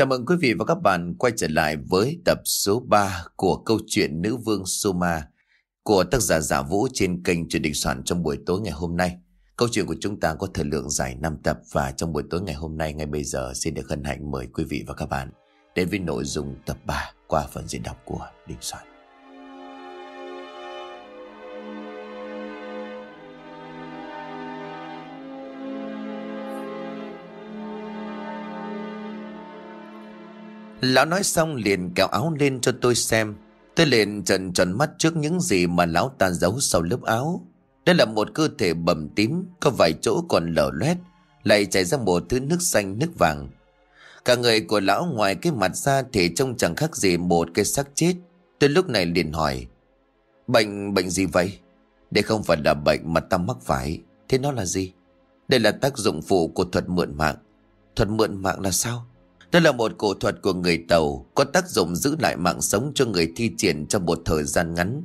Chào mừng quý vị và các bạn quay trở lại với tập số 3 của câu chuyện Nữ Vương Soma của tác giả Giả Vũ trên kênh truyền định soạn trong buổi tối ngày hôm nay. Câu chuyện của chúng ta có thời lượng dài 5 tập và trong buổi tối ngày hôm nay, ngay bây giờ, xin được hân hạnh mời quý vị và các bạn đến với nội dung tập 3 qua phần diễn đọc của Định Soạn. Lão nói xong liền kéo áo lên cho tôi xem. Tôi liền trần tròn mắt trước những gì mà lão ta giấu sau lớp áo. Đây là một cơ thể bầm tím, có vài chỗ còn lở loét, lại chảy ra một thứ nước xanh nước vàng. Cả người của lão ngoài cái mặt ra thì trông chẳng khác gì một cái xác chết. Tôi lúc này liền hỏi, bệnh, bệnh gì vậy? Đây không phải là bệnh mà ta mắc phải, thế nó là gì? Đây là tác dụng phụ của thuật mượn mạng. Thuật mượn mạng là sao? Đây là một cổ thuật của người Tàu, có tác dụng giữ lại mạng sống cho người thi triển trong một thời gian ngắn.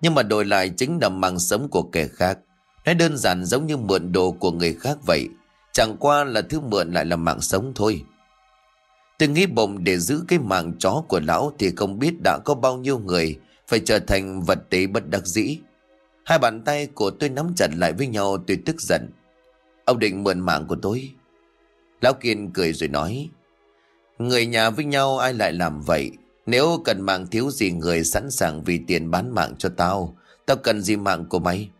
Nhưng mà đổi lại chính là mạng sống của kẻ khác. nói đơn giản giống như mượn đồ của người khác vậy. Chẳng qua là thứ mượn lại là mạng sống thôi. Tôi nghĩ bụng để giữ cái mạng chó của lão thì không biết đã có bao nhiêu người phải trở thành vật tế bất đắc dĩ. Hai bàn tay của tôi nắm chặt lại với nhau, tôi tức giận. Ông định mượn mạng của tôi. Lão Kiên cười rồi nói. Người nhà với nhau ai lại làm vậy? Nếu cần mạng thiếu gì người sẵn sàng vì tiền bán mạng cho tao, tao cần gì mạng của mày?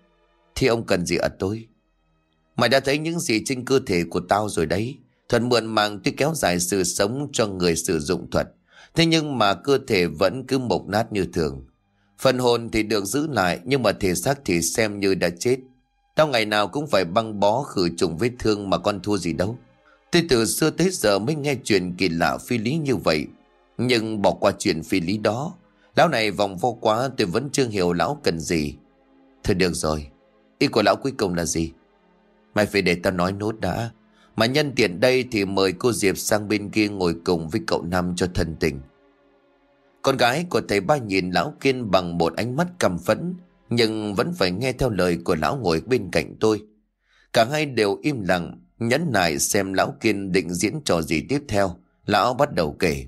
Thì ông cần gì ở tôi? Mày đã thấy những gì trên cơ thể của tao rồi đấy. Thuật mượn mạng tuy kéo dài sự sống cho người sử dụng thuật. Thế nhưng mà cơ thể vẫn cứ mộc nát như thường. Phần hồn thì được giữ lại nhưng mà thể xác thì xem như đã chết. Tao ngày nào cũng phải băng bó khử trùng vết thương mà con thua gì đâu. Tôi từ xưa tới giờ mới nghe chuyện kỳ lạ phi lý như vậy. Nhưng bỏ qua chuyện phi lý đó, lão này vòng vo quá tôi vẫn chưa hiểu lão cần gì. Thôi được rồi, ý của lão cuối cùng là gì? Mày phải để tao nói nốt đã. Mà nhân tiện đây thì mời cô Diệp sang bên kia ngồi cùng với cậu Nam cho thân tình. Con gái của thầy ba nhìn lão kiên bằng một ánh mắt căm phẫn, nhưng vẫn phải nghe theo lời của lão ngồi bên cạnh tôi. Cả hai đều im lặng, Nhấn nại xem lão kiên định diễn trò gì tiếp theo. Lão bắt đầu kể.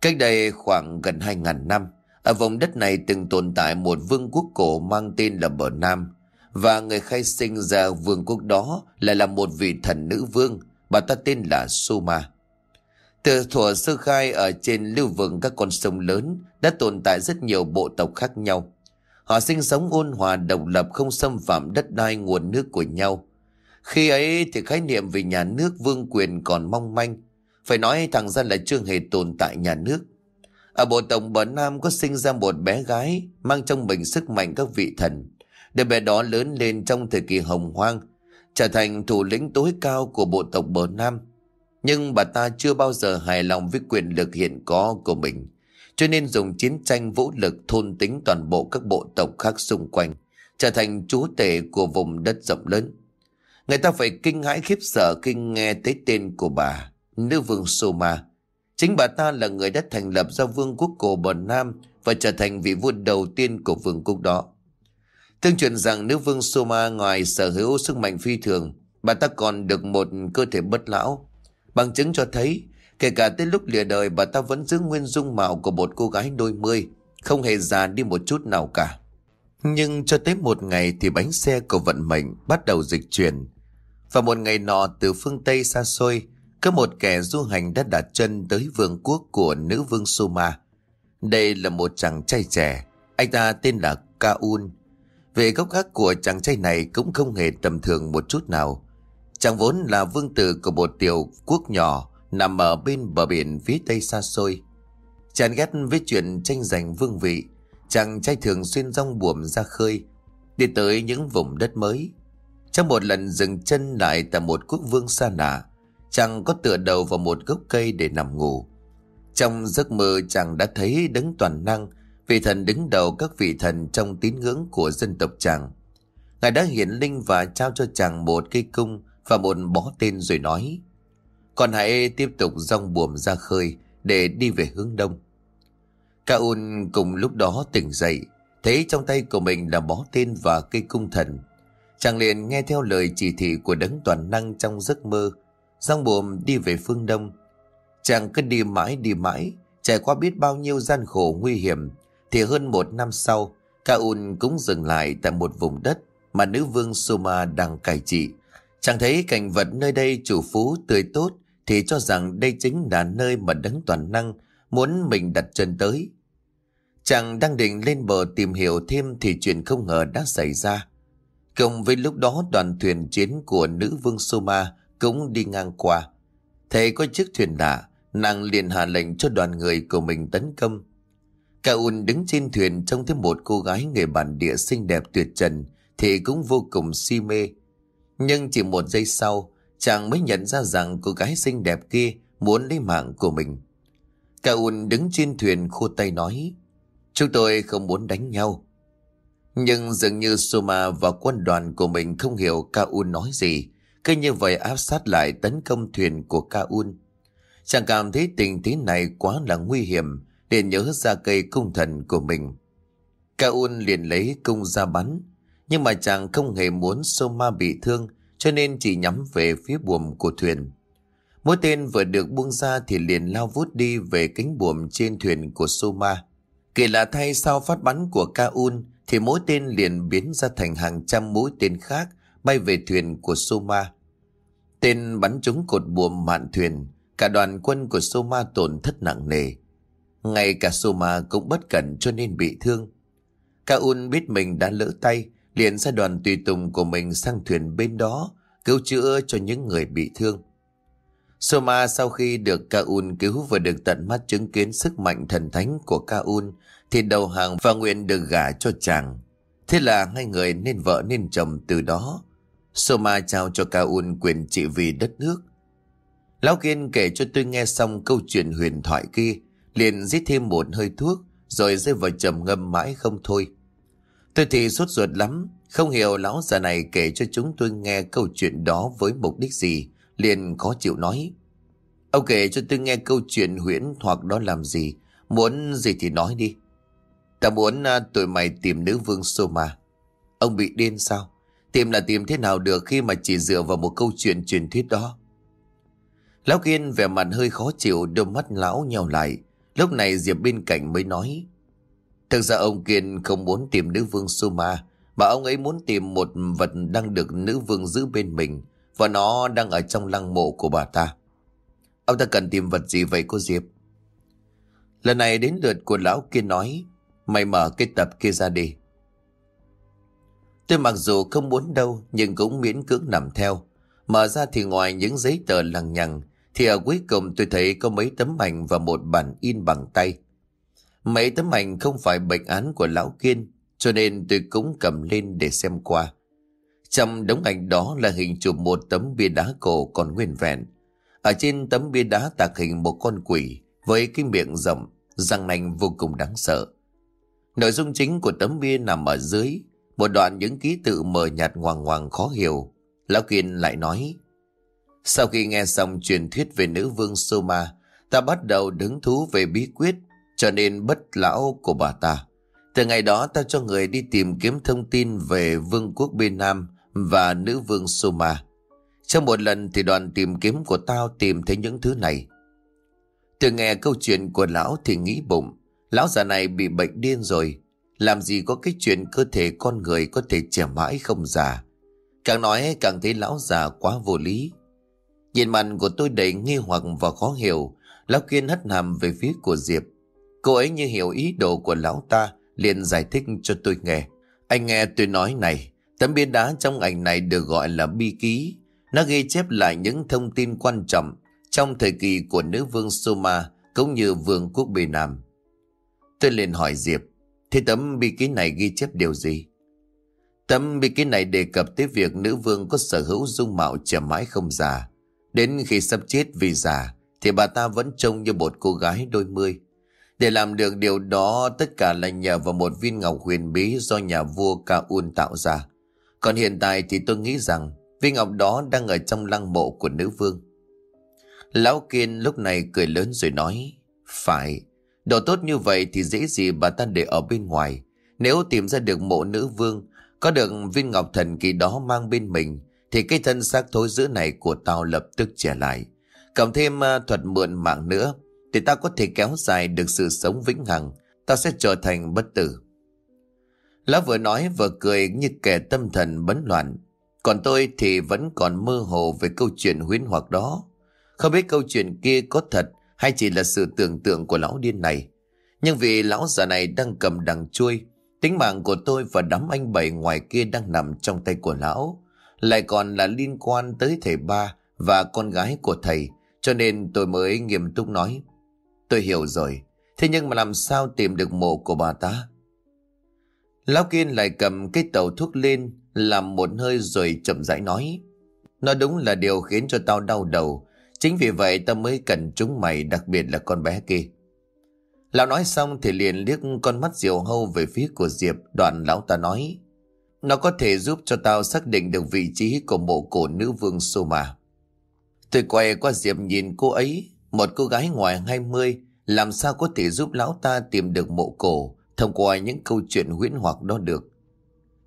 Cách đây khoảng gần hai ngàn năm, Ở vùng đất này từng tồn tại một vương quốc cổ mang tên là Bờ Nam. Và người khai sinh ra vương quốc đó lại là một vị thần nữ vương, Bà ta tên là Suma. Từ thuở sơ khai ở trên lưu vực các con sông lớn Đã tồn tại rất nhiều bộ tộc khác nhau. Họ sinh sống ôn hòa, độc lập, không xâm phạm đất đai, nguồn nước của nhau khi ấy thì khái niệm về nhà nước vương quyền còn mong manh. Phải nói thằng dân là chưa hề tồn tại nhà nước. Ở bộ tổng bờ Nam có sinh ra một bé gái mang trong mình sức mạnh các vị thần. để bé đó lớn lên trong thời kỳ hồng hoang, trở thành thủ lĩnh tối cao của bộ tộc bờ Nam. Nhưng bà ta chưa bao giờ hài lòng với quyền lực hiện có của mình, cho nên dùng chiến tranh vũ lực thôn tính toàn bộ các bộ tộc khác xung quanh, trở thành chúa tể của vùng đất rộng lớn. Người ta phải kinh hãi khiếp sợ khi nghe tới tên của bà, nữ vương Soma. Chính bà ta là người đã thành lập ra vương quốc cổ bờ Nam và trở thành vị vua đầu tiên của vương quốc đó. Tương truyền rằng nữ vương Soma ngoài sở hữu sức mạnh phi thường, bà ta còn được một cơ thể bất lão. Bằng chứng cho thấy, kể cả tới lúc lìa đời bà ta vẫn giữ nguyên dung mạo của một cô gái đôi mươi, không hề già đi một chút nào cả. Nhưng cho tới một ngày thì bánh xe của vận mệnh bắt đầu dịch chuyển. Và một ngày nọ từ phương Tây xa xôi, có một kẻ du hành đã đặt chân tới vương quốc của nữ vương Suma. Đây là một chàng trai trẻ, anh ta tên là Kaun. Về gốc gác của chàng trai này cũng không hề tầm thường một chút nào. Chàng vốn là vương tử của một tiểu quốc nhỏ nằm ở bên bờ biển phía tây xa xôi. Chàng ghét với chuyện tranh giành vương vị, chàng trai thường xuyên rong buồm ra khơi, đi tới những vùng đất mới. Trong một lần dừng chân lại tại một quốc vương xa lạ, chàng có tựa đầu vào một gốc cây để nằm ngủ. Trong giấc mơ chàng đã thấy đấng toàn năng, vị thần đứng đầu các vị thần trong tín ngưỡng của dân tộc chàng. Ngài đã hiển linh và trao cho chàng một cây cung và một bó tên rồi nói Còn hãy tiếp tục rong buồm ra khơi để đi về hướng đông. Kaun cùng lúc đó tỉnh dậy, thấy trong tay của mình là bó tên và cây cung thần. Chàng liền nghe theo lời chỉ thị của đấng toàn năng trong giấc mơ, rong buồm đi về phương đông. Chàng cứ đi mãi đi mãi, trải qua biết bao nhiêu gian khổ nguy hiểm, thì hơn một năm sau, Kaun cũng dừng lại tại một vùng đất mà nữ vương Soma đang cai trị. Chàng thấy cảnh vật nơi đây chủ phú tươi tốt thì cho rằng đây chính là nơi mà đấng toàn năng muốn mình đặt chân tới. Chàng đang định lên bờ tìm hiểu thêm thì chuyện không ngờ đã xảy ra. Cùng với lúc đó đoàn thuyền chiến của nữ vương Soma cũng đi ngang qua. Thấy có chiếc thuyền lạ, nàng liền hạ lệnh cho đoàn người của mình tấn công. Cả đứng trên thuyền trông thấy một cô gái người bản địa xinh đẹp tuyệt trần thì cũng vô cùng si mê. Nhưng chỉ một giây sau, chàng mới nhận ra rằng cô gái xinh đẹp kia muốn lấy mạng của mình. Cả đứng trên thuyền khô tay nói, chúng tôi không muốn đánh nhau. Nhưng dường như Soma và quân đoàn của mình không hiểu Kaun nói gì, cứ như vậy áp sát lại tấn công thuyền của Kaun. Chàng cảm thấy tình thế này quá là nguy hiểm, liền nhớ ra cây cung thần của mình. Kaun liền lấy cung ra bắn, nhưng mà chàng không hề muốn Soma bị thương, cho nên chỉ nhắm về phía buồm của thuyền. Mũi tên vừa được buông ra thì liền lao vút đi về cánh buồm trên thuyền của Soma. Kỳ lạ thay sau phát bắn của Kaun thì mỗi tên liền biến ra thành hàng trăm mũi tên khác bay về thuyền của Soma. Tên bắn trúng cột buồm mạn thuyền, cả đoàn quân của Soma tổn thất nặng nề. Ngay cả Soma cũng bất cẩn cho nên bị thương. Kaun biết mình đã lỡ tay, liền ra đoàn tùy tùng của mình sang thuyền bên đó, cứu chữa cho những người bị thương. Soma sau khi được Kaun cứu và được tận mắt chứng kiến sức mạnh thần thánh của Kaun thì đầu hàng và nguyện được gả cho chàng. Thế là hai người nên vợ nên chồng từ đó. Soma trao cho Kaun quyền trị vì đất nước. Lão Kiên kể cho tôi nghe xong câu chuyện huyền thoại kia, liền giết thêm một hơi thuốc, rồi rơi vào trầm ngâm mãi không thôi. Tôi thì sốt ruột lắm, không hiểu lão già này kể cho chúng tôi nghe câu chuyện đó với mục đích gì, liền khó chịu nói. Ông kể cho tôi nghe câu chuyện huyễn hoặc đó làm gì, muốn gì thì nói đi. Ta muốn uh, tụi mày tìm nữ vương Soma. Ông bị điên sao? Tìm là tìm thế nào được khi mà chỉ dựa vào một câu chuyện truyền thuyết đó. Lão Kiên vẻ mặt hơi khó chịu, đôi mắt lão nhau lại. Lúc này Diệp bên cạnh mới nói. Thực ra ông Kiên không muốn tìm nữ vương Soma, mà ông ấy muốn tìm một vật đang được nữ vương giữ bên mình, và nó đang ở trong lăng mộ của bà ta. Ông ta cần tìm vật gì vậy cô Diệp? Lần này đến lượt của lão Kiên nói, Mày mở cái tập kia ra đi. Tôi mặc dù không muốn đâu nhưng cũng miễn cưỡng nằm theo. Mở ra thì ngoài những giấy tờ lằng nhằng thì ở cuối cùng tôi thấy có mấy tấm ảnh và một bản in bằng tay. Mấy tấm ảnh không phải bệnh án của lão Kiên cho nên tôi cũng cầm lên để xem qua. Trong đống ảnh đó là hình chụp một tấm bia đá cổ còn nguyên vẹn. Ở trên tấm bia đá tạc hình một con quỷ với cái miệng rộng, răng nanh vô cùng đáng sợ. Nội dung chính của tấm bia nằm ở dưới, một đoạn những ký tự mờ nhạt ngoằng ngoằng khó hiểu. Lão Kiên lại nói, sau khi nghe xong truyền thuyết về nữ vương Soma, ta bắt đầu đứng thú về bí quyết, cho nên bất lão của bà ta. Từ ngày đó ta cho người đi tìm kiếm thông tin về vương quốc bên Nam và nữ vương Soma. Trong một lần thì đoàn tìm kiếm của tao tìm thấy những thứ này. Từ nghe câu chuyện của lão thì nghĩ bụng, Lão già này bị bệnh điên rồi. Làm gì có cái chuyện cơ thể con người có thể trẻ mãi không già. Càng nói càng thấy lão già quá vô lý. Nhìn mặt của tôi đầy nghi hoặc và khó hiểu. Lão Kiên hất hàm về phía của Diệp. Cô ấy như hiểu ý đồ của lão ta liền giải thích cho tôi nghe. Anh nghe tôi nói này, tấm bia đá trong ảnh này được gọi là bi ký. Nó ghi chép lại những thông tin quan trọng trong thời kỳ của nữ vương Soma cũng như vương quốc Bề Nam. Tôi liền hỏi Diệp, thế tấm bi ký này ghi chép điều gì? Tấm bi ký này đề cập tới việc nữ vương có sở hữu dung mạo trẻ mãi không già. Đến khi sắp chết vì già, thì bà ta vẫn trông như một cô gái đôi mươi. Để làm được điều đó, tất cả là nhờ vào một viên ngọc huyền bí do nhà vua Ca Un tạo ra. Còn hiện tại thì tôi nghĩ rằng viên ngọc đó đang ở trong lăng mộ của nữ vương. Lão Kiên lúc này cười lớn rồi nói, Phải, Đồ tốt như vậy thì dễ gì bà ta để ở bên ngoài. Nếu tìm ra được mộ nữ vương, có được viên ngọc thần kỳ đó mang bên mình, thì cái thân xác thối giữa này của tao lập tức trẻ lại. Cộng thêm uh, thuật mượn mạng nữa Thì ta có thể kéo dài được sự sống vĩnh hằng Ta sẽ trở thành bất tử Lão vừa nói vừa cười như kẻ tâm thần bấn loạn Còn tôi thì vẫn còn mơ hồ về câu chuyện huyến hoặc đó Không biết câu chuyện kia có thật hay chỉ là sự tưởng tượng của lão điên này? Nhưng vì lão già này đang cầm đằng chui, Tính mạng của tôi và đám anh bảy ngoài kia đang nằm trong tay của lão. Lại còn là liên quan tới thầy ba và con gái của thầy Cho nên tôi mới nghiêm túc nói. Tôi hiểu rồi Thế nhưng mà làm sao tìm được mộ của bà ta? Lão Kiên lại cầm cái tàu thuốc lên Làm một hơi rồi chậm rãi nói. Nó đúng là điều khiến cho tao đau đầu Chính vì vậy tao mới cần chúng mày, Đặc biệt là con bé kia. Lão nói xong thì liền liếc con mắt diều hâu về phía của Diệp. Đoạn lão ta nói, Nó có thể giúp cho tao xác định được vị trí của mộ cổ nữ vương Soma. Tôi quay qua Diệp nhìn cô ấy, Một cô gái ngoài 20 Làm sao có thể giúp lão ta tìm được mộ cổ, Thông qua những câu chuyện huyễn hoặc đó được.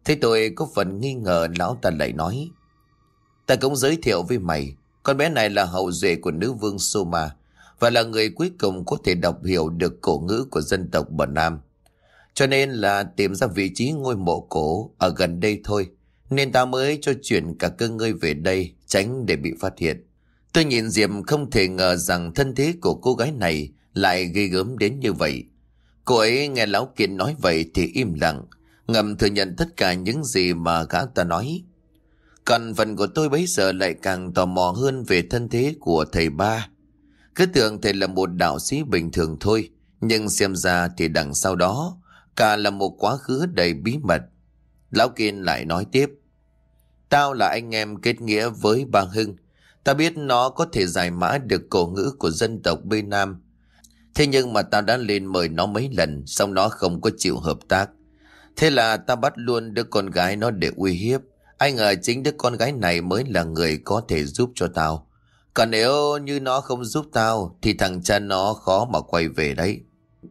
Thế tôi có phần nghi ngờ, lão ta lại nói, Ta cũng giới thiệu với mày con bé này là hậu duệ của nữ vương Soma Và là người cuối cùng có thể đọc hiểu được cổ ngữ của dân tộc Bờ Nam Cho nên là tìm ra vị trí ngôi mộ cổ ở gần đây thôi Nên ta mới cho chuyển cả cơ ngơi về đây Tránh để bị phát hiện Tôi nhìn Diệp không thể ngờ rằng thân thế của cô gái này lại gây gớm đến như vậy. Cô ấy nghe Lão Kiên nói vậy thì im lặng, ngầm thừa nhận tất cả những gì mà gã ta nói. Còn phần của tôi bấy giờ lại càng tò mò hơn về thân thế của thầy ba. Cứ tưởng thầy là một đạo sĩ bình thường thôi, nhưng xem ra thì đằng sau đó, cả là một quá khứ đầy bí mật. Lão Kiên lại nói tiếp, Tao là anh em kết nghĩa với ba Hưng, Ta biết nó có thể giải mã được cổ ngữ của dân tộc bê Nam. Thế nhưng mà tao đã lên mời nó mấy lần, xong nó không có chịu hợp tác. Thế là ta bắt luôn đứa con gái nó để uy hiếp. Ai ngờ chính đứa con gái này mới là người có thể giúp cho tao. Còn nếu như nó không giúp tao, thì thằng cha nó khó mà quay về đấy.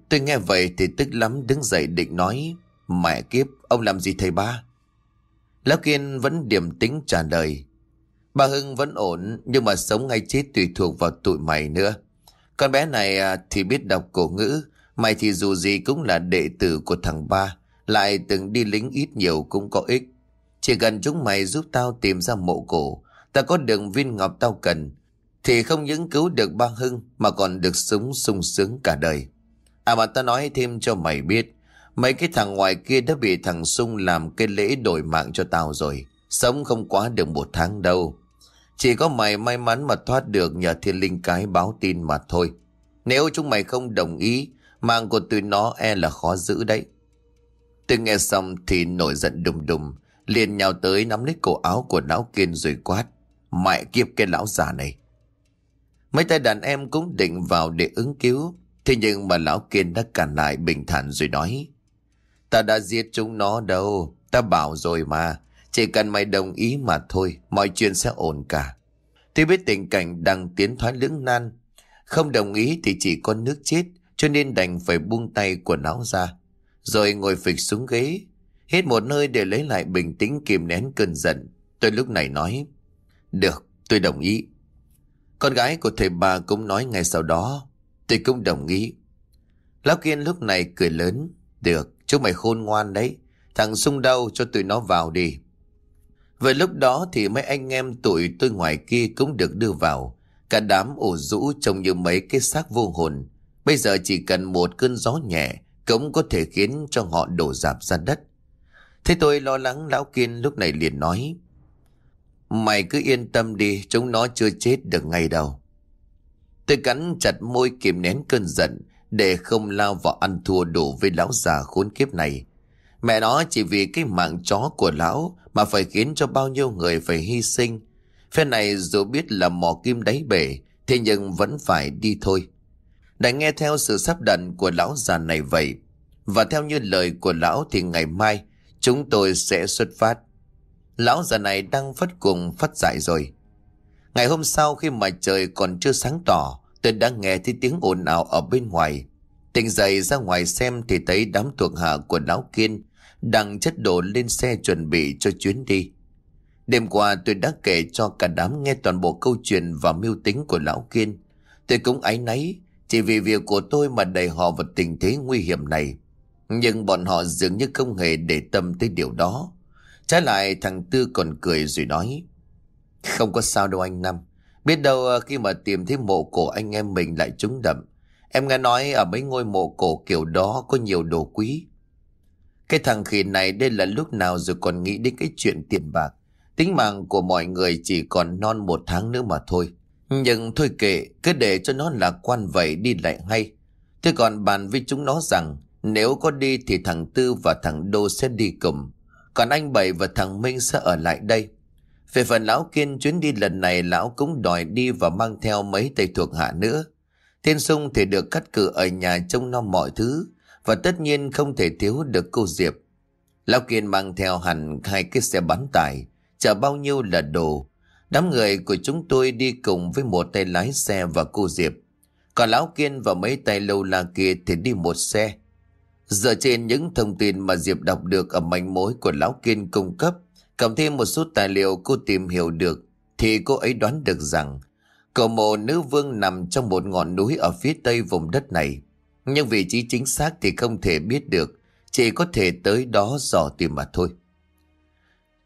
Tôi nghe vậy thì tức lắm đứng dậy định nói, mẹ kiếp, ông làm gì thầy ba? Lão Kiên vẫn điềm tĩnh trả lời, Bà Hưng vẫn ổn nhưng mà sống ngay chết tùy thuộc vào tụi mày nữa. Con bé này à, thì biết đọc cổ ngữ, mày thì dù gì cũng là đệ tử của thằng ba, lại từng đi lính ít nhiều cũng có ích. Chỉ cần chúng mày giúp tao tìm ra mộ cổ, ta có đường viên ngọc tao cần, thì không những cứu được ba Hưng mà còn được sống sung sướng cả đời. À mà ta nói thêm cho mày biết, mấy cái thằng ngoài kia đã bị thằng Sung làm cái lễ đổi mạng cho tao rồi. Sống không quá được một tháng đâu. Chỉ có mày may mắn mà thoát được nhờ thiên linh cái báo tin mà thôi. Nếu chúng mày không đồng ý, mạng của tụi nó e là khó giữ đấy. Tôi nghe xong thì nổi giận đùng đùng, liền nhào tới nắm lấy cổ áo của lão kiên rồi quát. Mẹ kiếp cái lão già này. Mấy tay đàn em cũng định vào để ứng cứu, thế nhưng mà lão kiên đã cản lại bình thản rồi nói. Ta đã giết chúng nó đâu, ta bảo rồi mà, chỉ cần mày đồng ý mà thôi, mọi chuyện sẽ ổn cả. Tôi biết tình cảnh đang tiến thoái lưỡng nan. Không đồng ý thì chỉ có nước chết, cho nên đành phải buông tay của lão ra. Rồi ngồi phịch xuống ghế, hết một nơi để lấy lại bình tĩnh kìm nén cơn giận. Tôi lúc này nói, được, tôi đồng ý. Con gái của thầy bà cũng nói ngay sau đó, tôi cũng đồng ý. Lão Kiên lúc này cười lớn, được, chúng mày khôn ngoan đấy. Thằng sung đâu cho tụi nó vào đi. về lúc đó thì mấy anh em tụi tôi ngoài kia cũng được đưa vào. Cả đám ổ rũ trông như mấy cái xác vô hồn. Bây giờ chỉ cần một cơn gió nhẹ cũng có thể khiến cho họ đổ dạp ra đất. Thế tôi lo lắng lão Kiên lúc này liền nói. Mày cứ yên tâm đi, chúng nó chưa chết được ngay đâu. Tôi cắn chặt môi kìm nén cơn giận để không lao vào ăn thua đủ với lão già khốn kiếp này. Mẹ nó chỉ vì cái mạng chó của lão mà phải khiến cho bao nhiêu người phải hy sinh. Phe này dù biết là mò kim đáy bể, thế nhưng vẫn phải đi thôi. Đã nghe theo sự sắp đặt của lão già này vậy. Và theo như lời của lão thì ngày mai chúng tôi sẽ xuất phát. Lão già này đang phát cuồng phát dại rồi. Ngày hôm sau khi mà trời còn chưa sáng tỏ, tôi đã nghe thấy tiếng ồn ào ở bên ngoài. Tỉnh dậy ra ngoài xem thì thấy đám thuộc hạ của lão Kiên đang chất đồ lên xe chuẩn bị cho chuyến đi. Đêm qua tôi đã kể cho cả đám nghe toàn bộ câu chuyện và mưu tính của Lão Kiên. Tôi cũng áy náy, chỉ vì việc của tôi mà đẩy họ vào tình thế nguy hiểm này. Nhưng bọn họ dường như không hề để tâm tới điều đó. Trái lại thằng Tư còn cười rồi nói. Không có sao đâu anh Năm. Biết đâu ờ, khi mà tìm thấy mộ cổ anh em mình lại trúng đậm. Em nghe nói ở mấy ngôi mộ cổ kiểu đó có nhiều đồ quý. Cái thằng khỉ này đây là lúc nào rồi còn nghĩ đến cái chuyện tiền bạc. Tính mạng của mọi người chỉ còn non một tháng nữa mà thôi. Nhưng thôi kệ, cứ để cho nó là quan vậy đi lại hay. Thế còn bàn với chúng nó rằng nếu có đi thì thằng Tư và thằng Đô sẽ đi cùng. Còn anh Bảy và thằng Minh sẽ ở lại đây. Về phần lão Kiên chuyến đi lần này lão cũng đòi đi và mang theo mấy tay thuộc hạ nữa. Thiên sung thì được cắt cử ở nhà trông nom mọi thứ và tất nhiên không thể thiếu được cô Diệp. Lão Kiên mang theo hẳn hai cái xe bán tải, chở bao nhiêu là đồ. Đám người của chúng tôi đi cùng với một tay lái xe và cô Diệp. Còn Lão Kiên và mấy tay lâu la kia thì đi một xe. Dựa trên những thông tin mà Diệp đọc được ở manh mối của Lão Kiên cung cấp, cộng thêm một số tài liệu cô tìm hiểu được, thì cô ấy đoán được rằng cầu mộ nữ vương nằm trong một ngọn núi ở phía tây vùng đất này. Nhưng vị trí chính xác thì không thể biết được, chỉ có thể tới đó dò tìm mà thôi.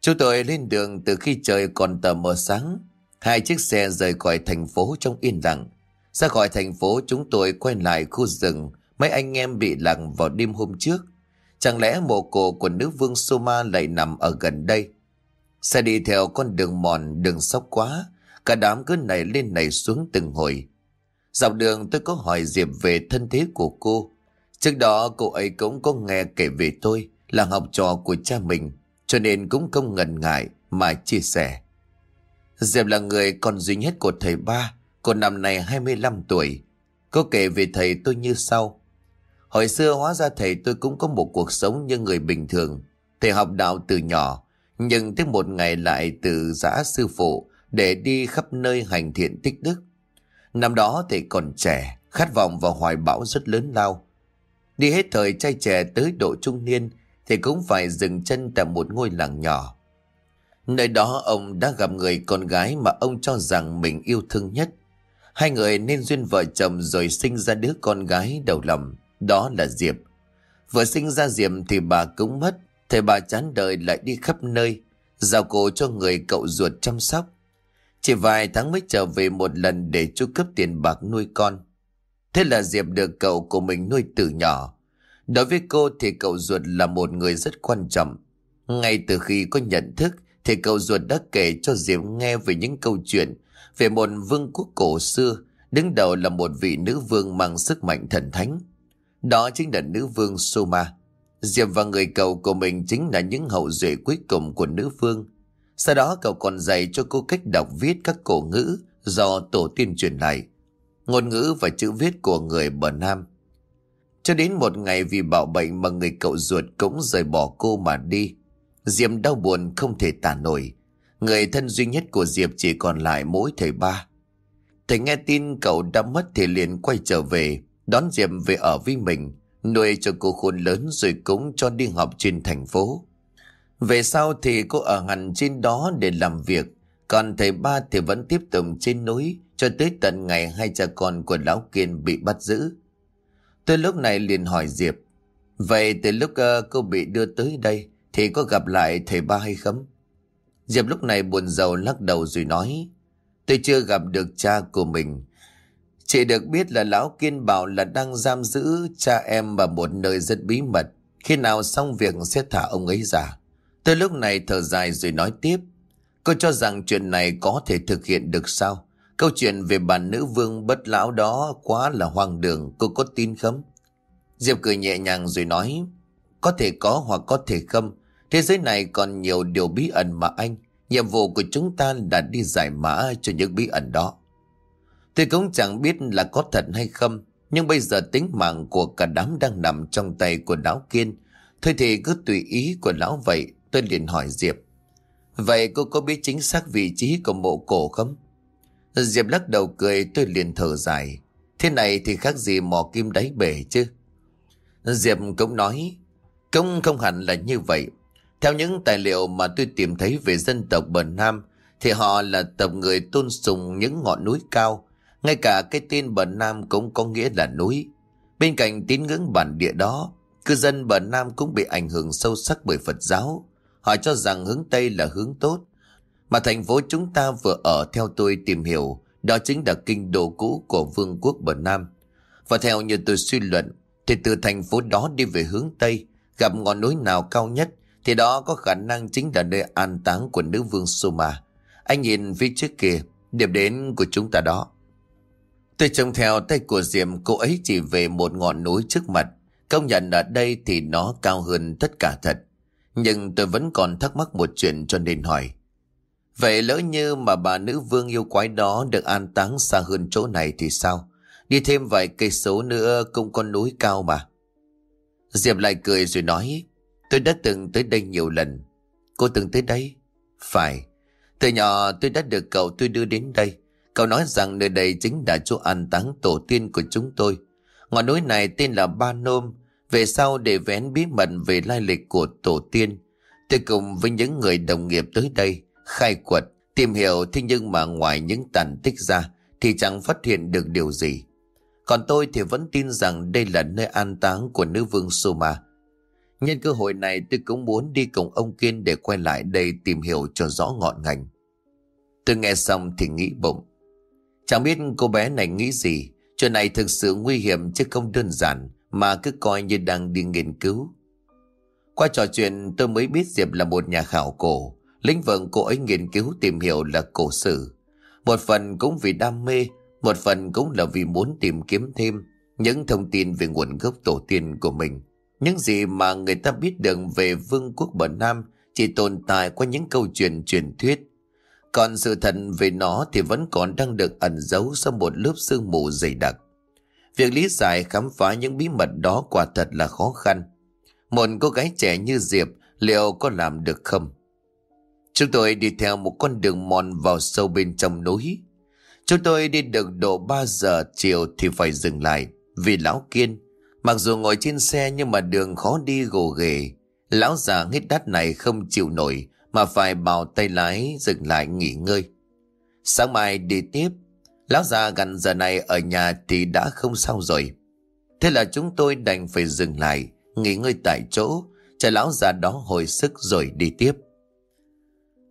Chúng tôi lên đường từ khi trời còn tờ mờ sáng. Hai chiếc xe rời khỏi thành phố trong yên lặng. Ra khỏi thành phố chúng tôi quay lại khu rừng mấy anh em bị lặng vào đêm hôm trước. Chẳng lẽ mộ cổ của nữ vương Soma lại nằm ở gần đây? Xe đi theo con đường mòn đường sóc quá, cả đám cứ nảy lên nảy xuống từng hồi. Dọc đường tôi có hỏi Diệp về thân thế của cô. Trước đó cô ấy cũng có nghe kể về tôi là học trò của cha mình, cho nên cũng không ngần ngại mà chia sẻ. Diệp là người con duy nhất của thầy ba, cô năm nay 25 tuổi. Cô kể về thầy tôi như sau. Hồi xưa hóa ra thầy tôi cũng có một cuộc sống như người bình thường. Thầy học đạo từ nhỏ, nhưng tới một ngày lại từ giã sư phụ để đi khắp nơi hành thiện tích đức. Năm đó thầy còn trẻ, khát vọng và hoài bão rất lớn lao. Đi hết thời trai trẻ tới độ trung niên thì cũng phải dừng chân tại một ngôi làng nhỏ. Nơi đó ông đã gặp người con gái mà ông cho rằng mình yêu thương nhất. Hai người nên duyên vợ chồng rồi sinh ra đứa con gái đầu lòng, đó là Diệp. Vừa sinh ra Diệp thì bà cũng mất, thầy bà chán đời lại đi khắp nơi, giao cô cho người cậu ruột chăm sóc. Chỉ vài tháng mới trở về một lần để chu cấp tiền bạc nuôi con. Thế là Diệp được cậu của mình nuôi từ nhỏ. Đối với cô thì cậu ruột là một người rất quan trọng. Ngay từ khi có nhận thức thì cậu ruột đã kể cho Diệp nghe về những câu chuyện về một vương quốc cổ xưa, đứng đầu là một vị nữ vương mang sức mạnh thần thánh. Đó chính là nữ vương Soma. Diệp và người cậu của mình chính là những hậu duệ cuối cùng của nữ vương. Sau đó cậu còn dạy cho cô cách đọc viết các cổ ngữ do tổ tiên truyền lại. Ngôn ngữ và chữ viết của người bờ Nam. Cho đến một ngày vì bạo bệnh mà người cậu ruột cũng rời bỏ cô mà đi. Diệp đau buồn không thể tả nổi. Người thân duy nhất của Diệp chỉ còn lại mỗi thầy ba. Thầy nghe tin cậu đã mất thì liền quay trở về, đón Diệp về ở với mình, nuôi cho cô khôn lớn rồi cũng cho đi học trên thành phố. Về sau thì cô ở hẳn trên đó để làm việc, còn thầy ba thì vẫn tiếp tục trên núi cho tới tận ngày hai cha con của Lão Kiên bị bắt giữ. Tôi lúc này liền hỏi Diệp, vậy từ lúc uh, cô bị đưa tới đây thì có gặp lại thầy ba hay không? Diệp lúc này buồn rầu lắc đầu rồi nói Tôi chưa gặp được cha của mình chị được biết là Lão Kiên bảo là đang giam giữ cha em ở một nơi rất bí mật. Khi nào xong việc sẽ thả ông ấy ra. Tôi lúc này thở dài rồi nói tiếp. Cô cho rằng chuyện này có thể thực hiện được sao? Câu chuyện về bà nữ vương bất lão đó quá là hoang đường, Cô có tin không? Diệp cười nhẹ nhàng rồi nói, Có thể có hoặc có thể không. Thế giới này còn nhiều điều bí ẩn mà anh. Nhiệm vụ của chúng ta là đi giải mã cho những bí ẩn đó. Tôi cũng chẳng biết là có thật hay không. Nhưng bây giờ tính mạng của cả đám đang nằm trong tay của lão Kiên. Thôi thì cứ tùy ý của lão vậy. Tôi liền hỏi Diệp. Vậy cô có biết chính xác vị trí của mộ cổ không? Diệp lắc đầu cười tôi liền thở dài. Thế này thì khác gì mò kim đáy bể chứ. Diệp cũng nói. Cũng không hẳn là như vậy. Theo những tài liệu mà tôi tìm thấy về dân tộc Bờ Nam, thì họ là tộc người tôn sùng những ngọn núi cao. Ngay cả cái tên Bờ Nam cũng có nghĩa là núi. Bên cạnh tín ngưỡng bản địa đó, cư dân Bờ Nam cũng bị ảnh hưởng sâu sắc bởi Phật giáo. Họ cho rằng hướng Tây là hướng tốt. Mà thành phố chúng ta vừa ở theo tôi tìm hiểu, đó chính là kinh đô cũ của vương quốc Bờ Nam. Và theo như tôi suy luận, thì từ thành phố đó đi về hướng Tây, gặp ngọn núi nào cao nhất, thì đó có khả năng chính là nơi an táng của nữ vương Soma. Anh nhìn phía trước kia, điểm đến của chúng ta đó. Tôi trông theo tay của Diệm, cô ấy chỉ về một ngọn núi trước mặt. Công nhận ở đây thì nó cao hơn tất cả thật. Nhưng tôi vẫn còn thắc mắc một chuyện cho nên hỏi. Vậy lỡ như mà bà nữ vương yêu quái đó được an táng xa hơn chỗ này thì sao? Đi thêm vài cây số nữa cũng có núi cao mà. Diệp lại cười rồi nói, tôi đã từng tới đây nhiều lần. Cô từng tới đây? Phải. Từ nhỏ tôi đã được cậu tôi đưa đến đây. Cậu nói rằng nơi đây chính là chỗ an táng tổ tiên của chúng tôi. Ngọn núi này tên là Ba Nôm. Về sau để vén bí mật về lai lịch của tổ tiên. Tôi cùng với những người đồng nghiệp tới đây, khai quật, tìm hiểu thế nhưng mà ngoài những tàn tích ra thì chẳng phát hiện được điều gì. Còn tôi thì vẫn tin rằng đây là nơi an táng của nữ vương Soma. Nhân cơ hội này tôi cũng muốn đi cùng ông Kiên để quay lại đây tìm hiểu cho rõ ngọn ngành. Tôi nghe xong thì nghĩ bụng. Chẳng biết cô bé này nghĩ gì, chuyện này thực sự nguy hiểm chứ không đơn giản mà cứ coi như đang đi nghiên cứu. Qua trò chuyện tôi mới biết Diệp là một nhà khảo cổ, lĩnh vực cô ấy nghiên cứu tìm hiểu là cổ sử. Một phần cũng vì đam mê, một phần cũng là vì muốn tìm kiếm thêm những thông tin về nguồn gốc tổ tiên của mình. Những gì mà người ta biết được về vương quốc bờ Nam chỉ tồn tại qua những câu chuyện truyền thuyết. Còn sự thật về nó thì vẫn còn đang được ẩn giấu sau một lớp sương mù dày đặc. Việc lý giải khám phá những bí mật đó quả thật là khó khăn. Một cô gái trẻ như Diệp, liệu có làm được không? Chúng tôi đi theo một con đường mòn vào sâu bên trong núi. Chúng tôi đi được độ 3 giờ chiều thì phải dừng lại vì lão Kiên. Mặc dù ngồi trên xe nhưng mà đường khó đi gồ ghề. Lão già hết đắt này không chịu nổi mà phải bảo tay lái dừng lại nghỉ ngơi. Sáng mai đi tiếp, lão già gần giờ này ở nhà thì đã không sao rồi. Thế là chúng tôi đành phải dừng lại, nghỉ ngơi tại chỗ, cho lão già đó hồi sức rồi đi tiếp.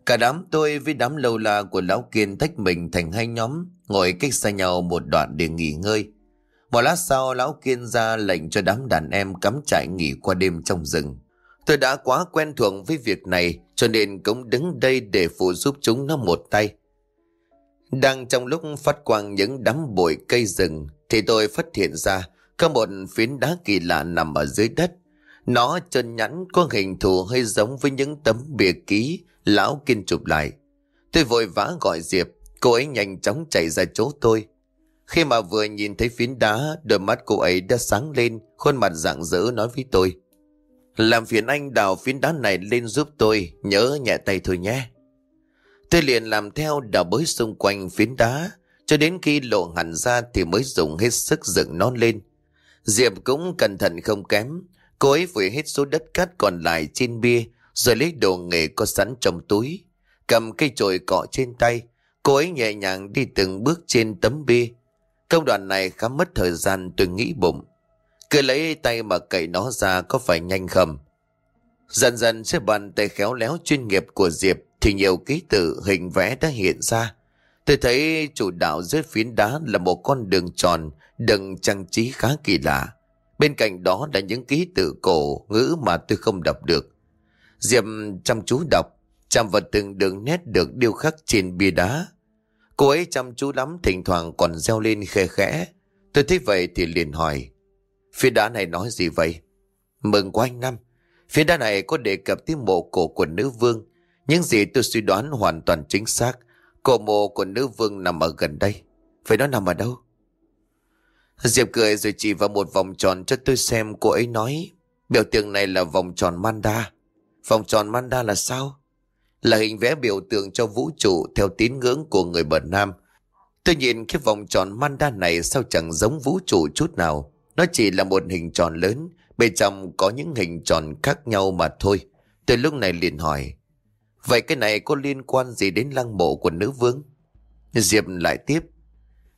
Cả đám tôi với đám lâu la của lão Kiên tách mình thành hai nhóm, ngồi cách xa nhau một đoạn để nghỉ ngơi. Một lát sau lão Kiên ra lệnh cho đám đàn em cắm trại nghỉ qua đêm trong rừng. Tôi đã quá quen thuộc với việc này cho nên cũng đứng đây để phụ giúp chúng nó một tay. Đang trong lúc phát quang những đám bụi cây rừng thì tôi phát hiện ra có một phiến đá kỳ lạ nằm ở dưới đất. Nó chân nhẵn có hình thù hơi giống với những tấm bìa ký lão kiên chụp lại. Tôi vội vã gọi Diệp, cô ấy nhanh chóng chạy ra chỗ tôi. Khi mà vừa nhìn thấy phiến đá, đôi mắt cô ấy đã sáng lên, khuôn mặt rạng rỡ nói với tôi. Làm phiền anh đào phiến đá này lên giúp tôi, nhớ nhẹ tay thôi nhé. Tôi liền làm theo đào bới xung quanh phiến đá, cho đến khi lộ hẳn ra thì mới dùng hết sức dựng nó lên. Diệp cũng cẩn thận không kém, cô ấy vùi hết số đất cát còn lại trên bia, rồi lấy đồ nghề có sẵn trong túi. Cầm cây chổi cọ trên tay, cô ấy nhẹ nhàng đi từng bước trên tấm bia. Công đoạn này khá mất thời gian tôi nghĩ bụng. Cứ lấy tay mà cậy nó ra có phải nhanh không? Dần dần sẽ bàn tay khéo léo chuyên nghiệp của Diệp thì nhiều ký tự hình vẽ đã hiện ra. Tôi thấy chủ đạo dưới phiến đá là một con đường tròn đừng trang trí khá kỳ lạ. Bên cạnh đó là những ký tự cổ ngữ mà tôi không đọc được. Diệp chăm chú đọc, chạm vào từng đường nét được điêu khắc trên bia đá. Cô ấy chăm chú lắm, thỉnh thoảng còn reo lên khe khẽ. Tôi thấy vậy thì liền hỏi, phía đá này nói gì vậy? Mừng quá anh Năm, phía đá này có đề cập tới mộ cổ của nữ vương. Những gì tôi suy đoán hoàn toàn chính xác. Cổ mộ của nữ vương nằm ở gần đây. Vậy nó nằm ở đâu? Diệp cười rồi chỉ vào một vòng tròn cho tôi xem cô ấy nói. Biểu tượng này là vòng tròn Manda. Vòng tròn Manda là sao? Là hình vẽ biểu tượng cho vũ trụ theo tín ngưỡng của người bờ Nam. Tôi nhìn cái vòng tròn Manda này sao chẳng giống vũ trụ chút nào. Nó chỉ là một hình tròn lớn, bên trong có những hình tròn khác nhau mà thôi. từ lúc này liền hỏi. Vậy cái này có liên quan gì đến lăng mộ của nữ vương? Diệp lại tiếp.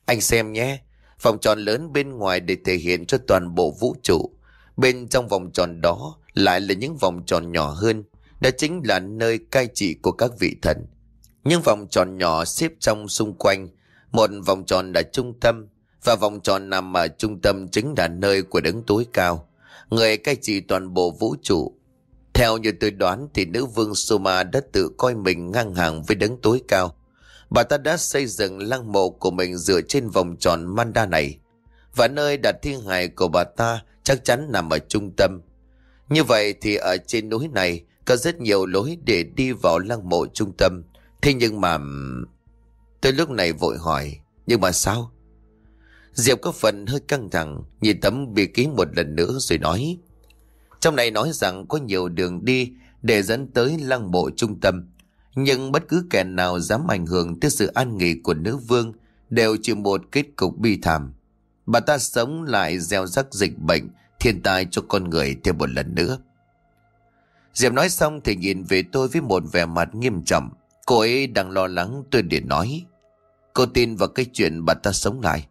Anh xem nhé. Vòng tròn lớn bên ngoài để thể hiện cho toàn bộ vũ trụ. Bên trong vòng tròn đó lại là những vòng tròn nhỏ hơn. Đó chính là nơi cai trị của các vị thần. Những vòng tròn nhỏ xếp trong xung quanh. Một vòng tròn là trung tâm. Và vòng tròn nằm ở trung tâm chính là nơi của đấng tối cao. Người cai trị toàn bộ vũ trụ. Theo như tôi đoán thì nữ vương Soma đã tự coi mình ngang hàng với đấng tối cao. Bà ta đã xây dựng lăng mộ của mình dựa trên vòng tròn Manda này. Và nơi đặt thi hài của bà ta chắc chắn nằm ở trung tâm. Như vậy thì ở trên núi này có rất nhiều lối để đi vào lăng mộ trung tâm. Thế nhưng mà... Tôi lúc này vội hỏi, nhưng mà sao? Diệp có phần hơi căng thẳng, nhìn tấm bìa ký một lần nữa rồi nói. Trong này nói rằng có nhiều đường đi để dẫn tới lăng mộ trung tâm. Nhưng bất cứ kẻ nào dám ảnh hưởng tới sự an nghỉ của nữ vương đều chịu một kết cục bi thảm. Bà ta sống lại gieo rắc dịch bệnh, thiên tai cho con người thêm một lần nữa. Diệp nói xong thì nhìn về tôi với một vẻ mặt nghiêm trọng. Cô ấy đang lo lắng tôi để nói. Cô tin vào cái chuyện bà ta sống lại.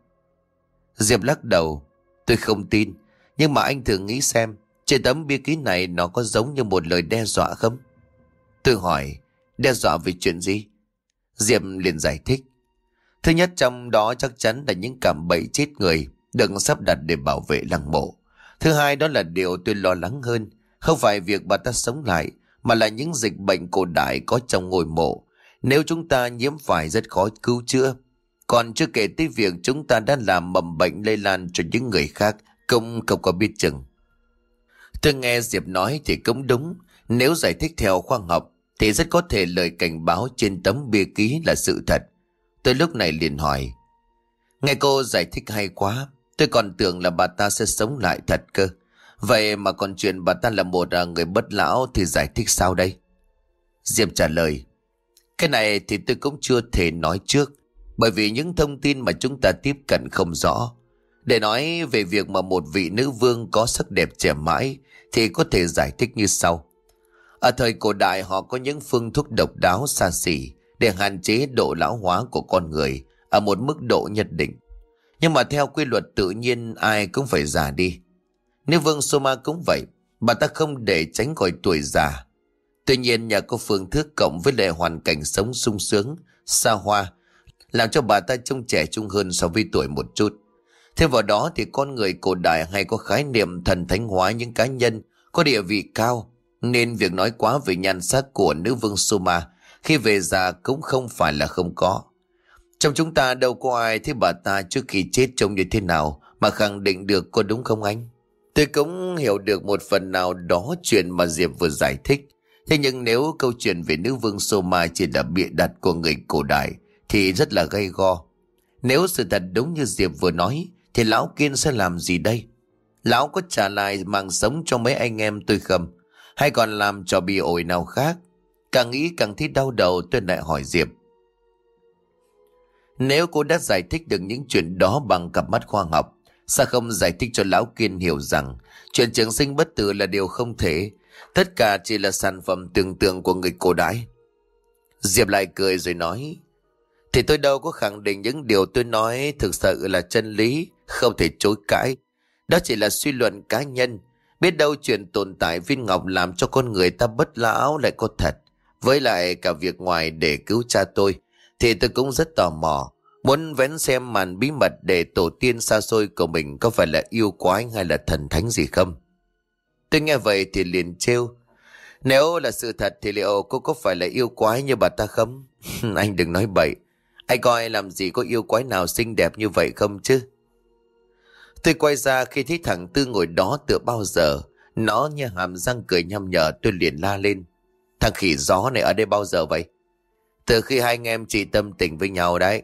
Diệp lắc đầu. Tôi không tin. Nhưng mà anh thử nghĩ xem. Trên tấm bia ký này nó có giống như một lời đe dọa không? Tôi hỏi. Đe dọa về chuyện gì? Diệp liền giải thích. Thứ nhất trong đó chắc chắn là những cảm bẫy chết người được sắp đặt để bảo vệ lăng mộ. Thứ hai đó là điều tôi lo lắng hơn. Không phải việc bà ta sống lại, mà là những dịch bệnh cổ đại có trong ngôi mộ. Nếu chúng ta nhiễm phải rất khó cứu chữa. Còn chưa kể tới việc chúng ta đã làm mầm bệnh lây lan cho những người khác, cũng không có biết chừng. Tôi nghe Diệp nói thì cũng đúng. Nếu giải thích theo khoa học, thì rất có thể lời cảnh báo trên tấm bia ký là sự thật. Tôi lúc này liền hỏi. Nghe cô giải thích hay quá, tôi còn tưởng là bà ta sẽ sống lại thật cơ. Vậy mà còn chuyện bà ta là một à, người bất lão thì giải thích sao đây? Diệp trả lời. Cái này thì tôi cũng chưa thể nói trước. Bởi vì những thông tin mà chúng ta tiếp cận không rõ. Để nói về việc mà một vị nữ vương có sắc đẹp trẻ mãi thì có thể giải thích như sau. Ở thời cổ đại họ có những phương thuốc độc đáo xa xỉ để hạn chế độ lão hóa của con người ở một mức độ nhất định. Nhưng mà theo quy luật tự nhiên ai cũng phải già đi. Nếu vương Soma cũng vậy, bà ta không để tránh khỏi tuổi già. Tuy nhiên nhà có phương thức cộng với lệ hoàn cảnh sống sung sướng, xa hoa, làm cho bà ta trông trẻ trung hơn so với tuổi một chút. Thêm vào đó thì con người cổ đại hay có khái niệm thần thánh hóa những cá nhân có địa vị cao, nên việc nói quá về nhan sắc của nữ vương Soma khi về già cũng không phải là không có. Trong chúng ta đâu có ai thấy bà ta trước khi chết trông như thế nào mà khẳng định được có đúng không anh? Tôi cũng hiểu được một phần nào đó chuyện mà Diệp vừa giải thích. Thế nhưng nếu câu chuyện về nữ vương Soma chỉ là bịa đặt của người cổ đại thì rất là gây go. Nếu sự thật đúng như Diệp vừa nói thì lão Kiên sẽ làm gì đây? Lão có trả lại mạng sống cho mấy anh em tôi không? Hay còn làm trò bị ổi nào khác? Càng nghĩ càng thấy đau đầu tôi lại hỏi Diệp. Nếu cô đã giải thích được những chuyện đó bằng cặp mắt khoa học, sao không giải thích cho Lão Kiên hiểu rằng chuyện trường sinh bất tử là điều không thể, tất cả chỉ là sản phẩm tưởng tượng của người cổ đái? Diệp lại cười rồi nói, thì tôi đâu có khẳng định những điều tôi nói thực sự là chân lý, không thể chối cãi. Đó chỉ là suy luận cá nhân. Biết đâu chuyện tồn tại viên ngọc làm cho con người ta bất lão lại có thật. Với lại cả việc ngoài để cứu cha tôi, thì tôi cũng rất tò mò. Muốn vén xem màn bí mật để tổ tiên xa xôi của mình có phải là yêu quái hay là thần thánh gì không? Tôi nghe vậy thì liền trêu. Nếu là sự thật thì liệu cô có phải là yêu quái như bà ta không? Anh đừng nói bậy. Anh coi làm gì có yêu quái nào xinh đẹp như vậy không chứ? Tôi quay ra khi thấy thằng Tư ngồi đó tựa bao giờ. Nó như hàm răng cười nhăm nhở, tôi liền la lên. Thằng khỉ gió này ở đây bao giờ vậy? Từ khi hai anh em chị tâm tình với nhau đấy.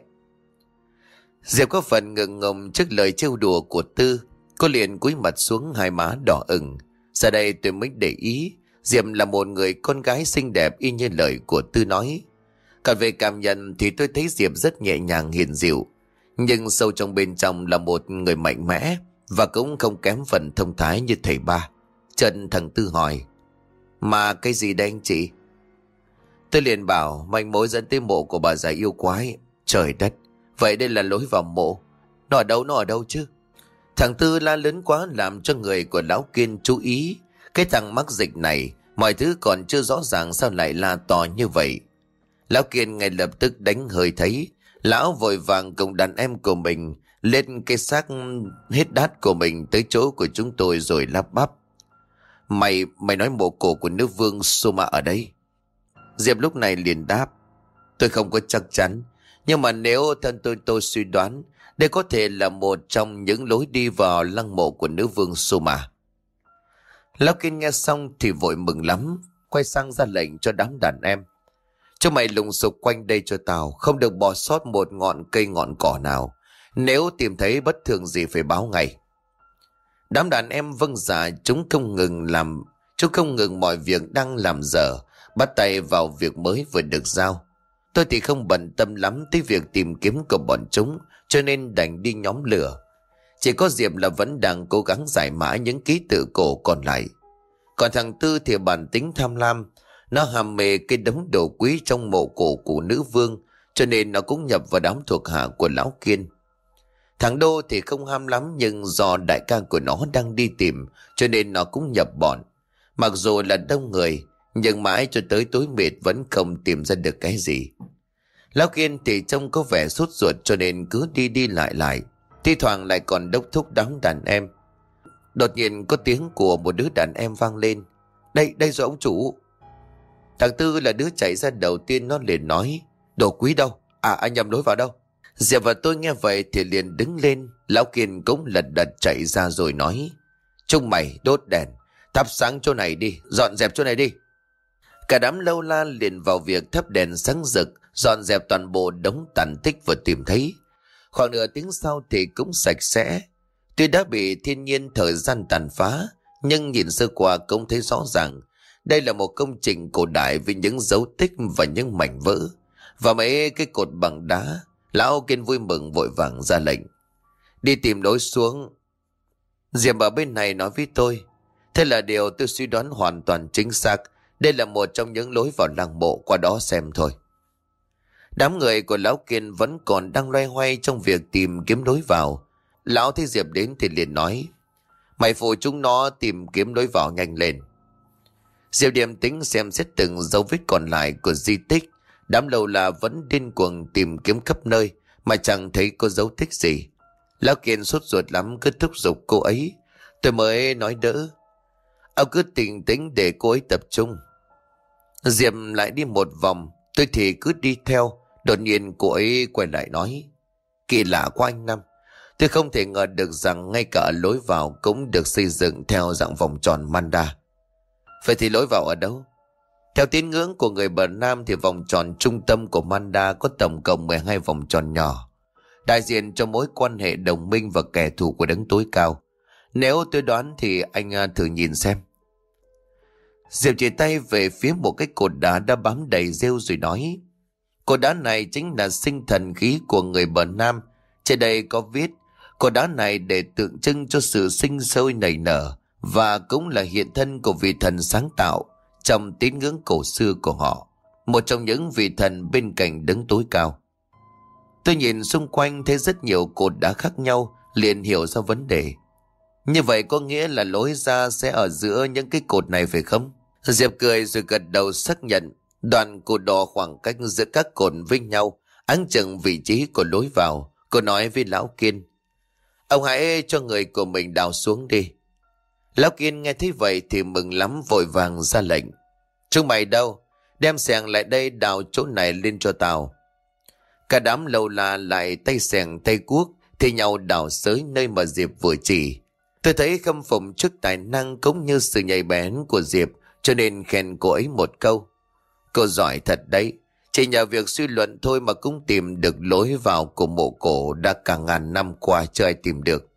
Diệp có phần ngừng ngùng trước lời trêu đùa của Tư. Cô liền cúi mặt xuống hai má đỏ ửng. Giờ đây tôi mới để ý. Diệp là một người con gái xinh đẹp y như lời của Tư nói. Còn về cảm nhận thì tôi thấy Diệp rất nhẹ nhàng hiền dịu. Nhưng sâu trong bên trong là một người mạnh mẽ và cũng không kém phần thông thái như thầy ba. Trần thằng Tư hỏi. Mà cái gì đây anh chị? Tôi liền bảo manh mối dẫn tới mộ của bà già yêu quái. Trời đất, vậy đây là lối vào mộ. Nó ở đâu, nó ở đâu chứ? Thằng Tư la lớn quá làm cho người của Lão Kiên chú ý. Cái thằng mắc dịch này, mọi thứ còn chưa rõ ràng sao lại la to như vậy. Lão Kiên ngay lập tức đánh hơi thấy. Lão vội vàng cùng đàn em của mình lên cái xác hết đát của mình tới chỗ của chúng tôi rồi lắp bắp. Mày, mày nói mộ cổ của nước vương Soma ở đây. Diệp lúc này liền đáp. Tôi không có chắc chắn. Nhưng mà nếu thân tôi tôi suy đoán, đây có thể là một trong những lối đi vào lăng mộ của nữ vương Soma. Lão Kiên nghe xong thì vội mừng lắm, quay sang ra lệnh cho đám đàn em. Cho mày lùng sục quanh đây cho tao, không được bỏ sót một ngọn cây ngọn cỏ nào. Nếu tìm thấy bất thường gì phải báo ngay. Đám đàn em vâng dạ chúng không ngừng làm, chúng không ngừng mọi việc đang làm dở, bắt tay vào việc mới vừa được giao. Tôi thì không bận tâm lắm tới việc tìm kiếm của bọn chúng, cho nên đành đi nhóm lửa. Chỉ có Diệp là vẫn đang cố gắng giải mã những ký tự cổ còn lại. Còn thằng Tư thì bản tính tham lam, nó hàm mê cái đống đồ quý trong mộ cổ của nữ vương, cho nên nó cũng nhập vào đám thuộc hạ của Lão Kiên. Thằng Đô thì không ham lắm nhưng do đại ca của nó đang đi tìm cho nên nó cũng nhập bọn. Mặc dù là đông người nhưng mãi cho tới tối mệt vẫn không tìm ra được cái gì. Lão Kiên thì trông có vẻ sốt ruột cho nên cứ đi đi lại lại. Thi thoảng lại còn đốc thúc đám đàn em. Đột nhiên có tiếng của một đứa đàn em vang lên. Đây, đây rồi ông chủ. Thằng Tư là đứa chạy ra đầu tiên nó liền nói. Đồ quý đâu? À, anh nhầm lối vào đâu? Diệp và tôi nghe vậy thì liền đứng lên. Lão Kiên cũng lật đật chạy ra rồi nói. Chúng mày đốt đèn. Thắp sáng chỗ này đi. Dọn dẹp chỗ này đi. Cả đám lâu la liền vào việc thắp đèn sáng rực. Dọn dẹp toàn bộ đống tàn tích vừa tìm thấy. Khoảng nửa tiếng sau thì cũng sạch sẽ. Tuy đã bị thiên nhiên thời gian tàn phá. Nhưng nhìn sơ qua cũng thấy rõ ràng. Đây là một công trình cổ đại với những dấu tích và những mảnh vỡ. Và mấy cái cột bằng đá, Lão Kiên vui mừng vội vàng ra lệnh. Đi tìm lối xuống. Diệp ở bên này nói với tôi. Thế là điều tôi suy đoán hoàn toàn chính xác. Đây là một trong những lối vào làng mộ qua đó xem thôi. Đám người của Lão Kiên vẫn còn đang loay hoay trong việc tìm kiếm lối vào. Lão thấy Diệp đến thì liền nói. Mày phụ chúng nó tìm kiếm lối vào nhanh lên. Diệp điểm tính xem xét từng dấu vết còn lại của di tích Đám lâu là vẫn điên cuồng tìm kiếm khắp nơi, mà chẳng thấy có dấu tích gì. Lão Kiên sốt ruột lắm, cứ thúc giục cô ấy. Tôi mới nói đỡ. Ông cứ tỉnh tĩnh để cô ấy tập trung. Diệp lại đi một vòng. Tôi thì cứ đi theo. Đột nhiên cô ấy quay lại nói. Kỳ lạ của anh Năm. Tôi không thể ngờ được rằng ngay cả lối vào cũng được xây dựng theo dạng vòng tròn manda. Vậy thì lối vào ở đâu? Theo tín ngưỡng của người Bờ Nam thì vòng tròn trung tâm của Manda có tổng cộng 12 vòng tròn nhỏ, đại diện cho mối quan hệ đồng minh và kẻ thù của đấng tối cao. Nếu tôi đoán thì anh à, thử nhìn xem. Diệp chỉ tay về phía một cái cột đá đã bám đầy rêu rồi nói. Cột đá này chính là sinh thần khí của người Bờ Nam. Trên đây có viết, cột đá này để tượng trưng cho sự sinh sôi nảy nở và cũng là hiện thân của vị thần sáng tạo trong tín ngưỡng cổ xưa của họ, một trong những vị thần bên cạnh đứng tối cao. Tôi nhìn xung quanh thấy rất nhiều cột đá khác nhau, liền hiểu ra vấn đề. Như vậy có nghĩa là lối ra sẽ ở giữa những cái cột này phải không? Diệp cười rồi gật đầu xác nhận đoàn cột đỏ khoảng cách giữa các cột với nhau, áng chừng vị trí của lối vào. Cô nói với Lão Kiên, ông hãy cho người của mình đào xuống đi. Lão Kiên nghe thấy vậy thì mừng lắm, vội vàng ra lệnh. Chúng mày đâu? Đem sẻng lại đây, đào chỗ này lên cho tao. Cả đám lâu la lại tay sẻng tay cuốc, thì nhau đào sới nơi mà Diệp vừa chỉ. Tôi thấy khâm phục trước tài năng cũng như sự nhạy bén của Diệp, cho nên khen cô ấy một câu. Cô giỏi thật đấy. Chỉ nhờ việc suy luận thôi mà cũng tìm được lối vào của mộ cổ đã cả ngàn năm qua chưa ai tìm được.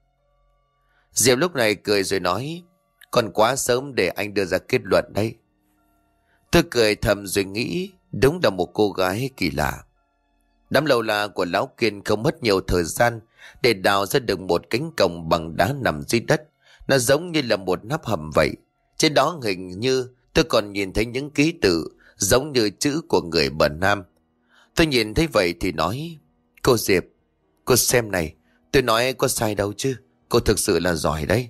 Diệp lúc này cười rồi nói, còn quá sớm để anh đưa ra kết luận đấy. Tôi cười thầm rồi nghĩ, đúng là một cô gái kỳ lạ. Đám lâu la của Lão Kiên không mất nhiều thời gian để đào ra được một cánh cổng bằng đá nằm dưới đất. Nó giống như là một nắp hầm vậy. Trên đó hình như Tôi còn nhìn thấy những ký tự giống như chữ của người bờ Nam. Tôi nhìn thấy vậy thì nói, cô Diệp, cô xem này, tôi nói có sai đâu chứ, cô thực sự là giỏi đấy.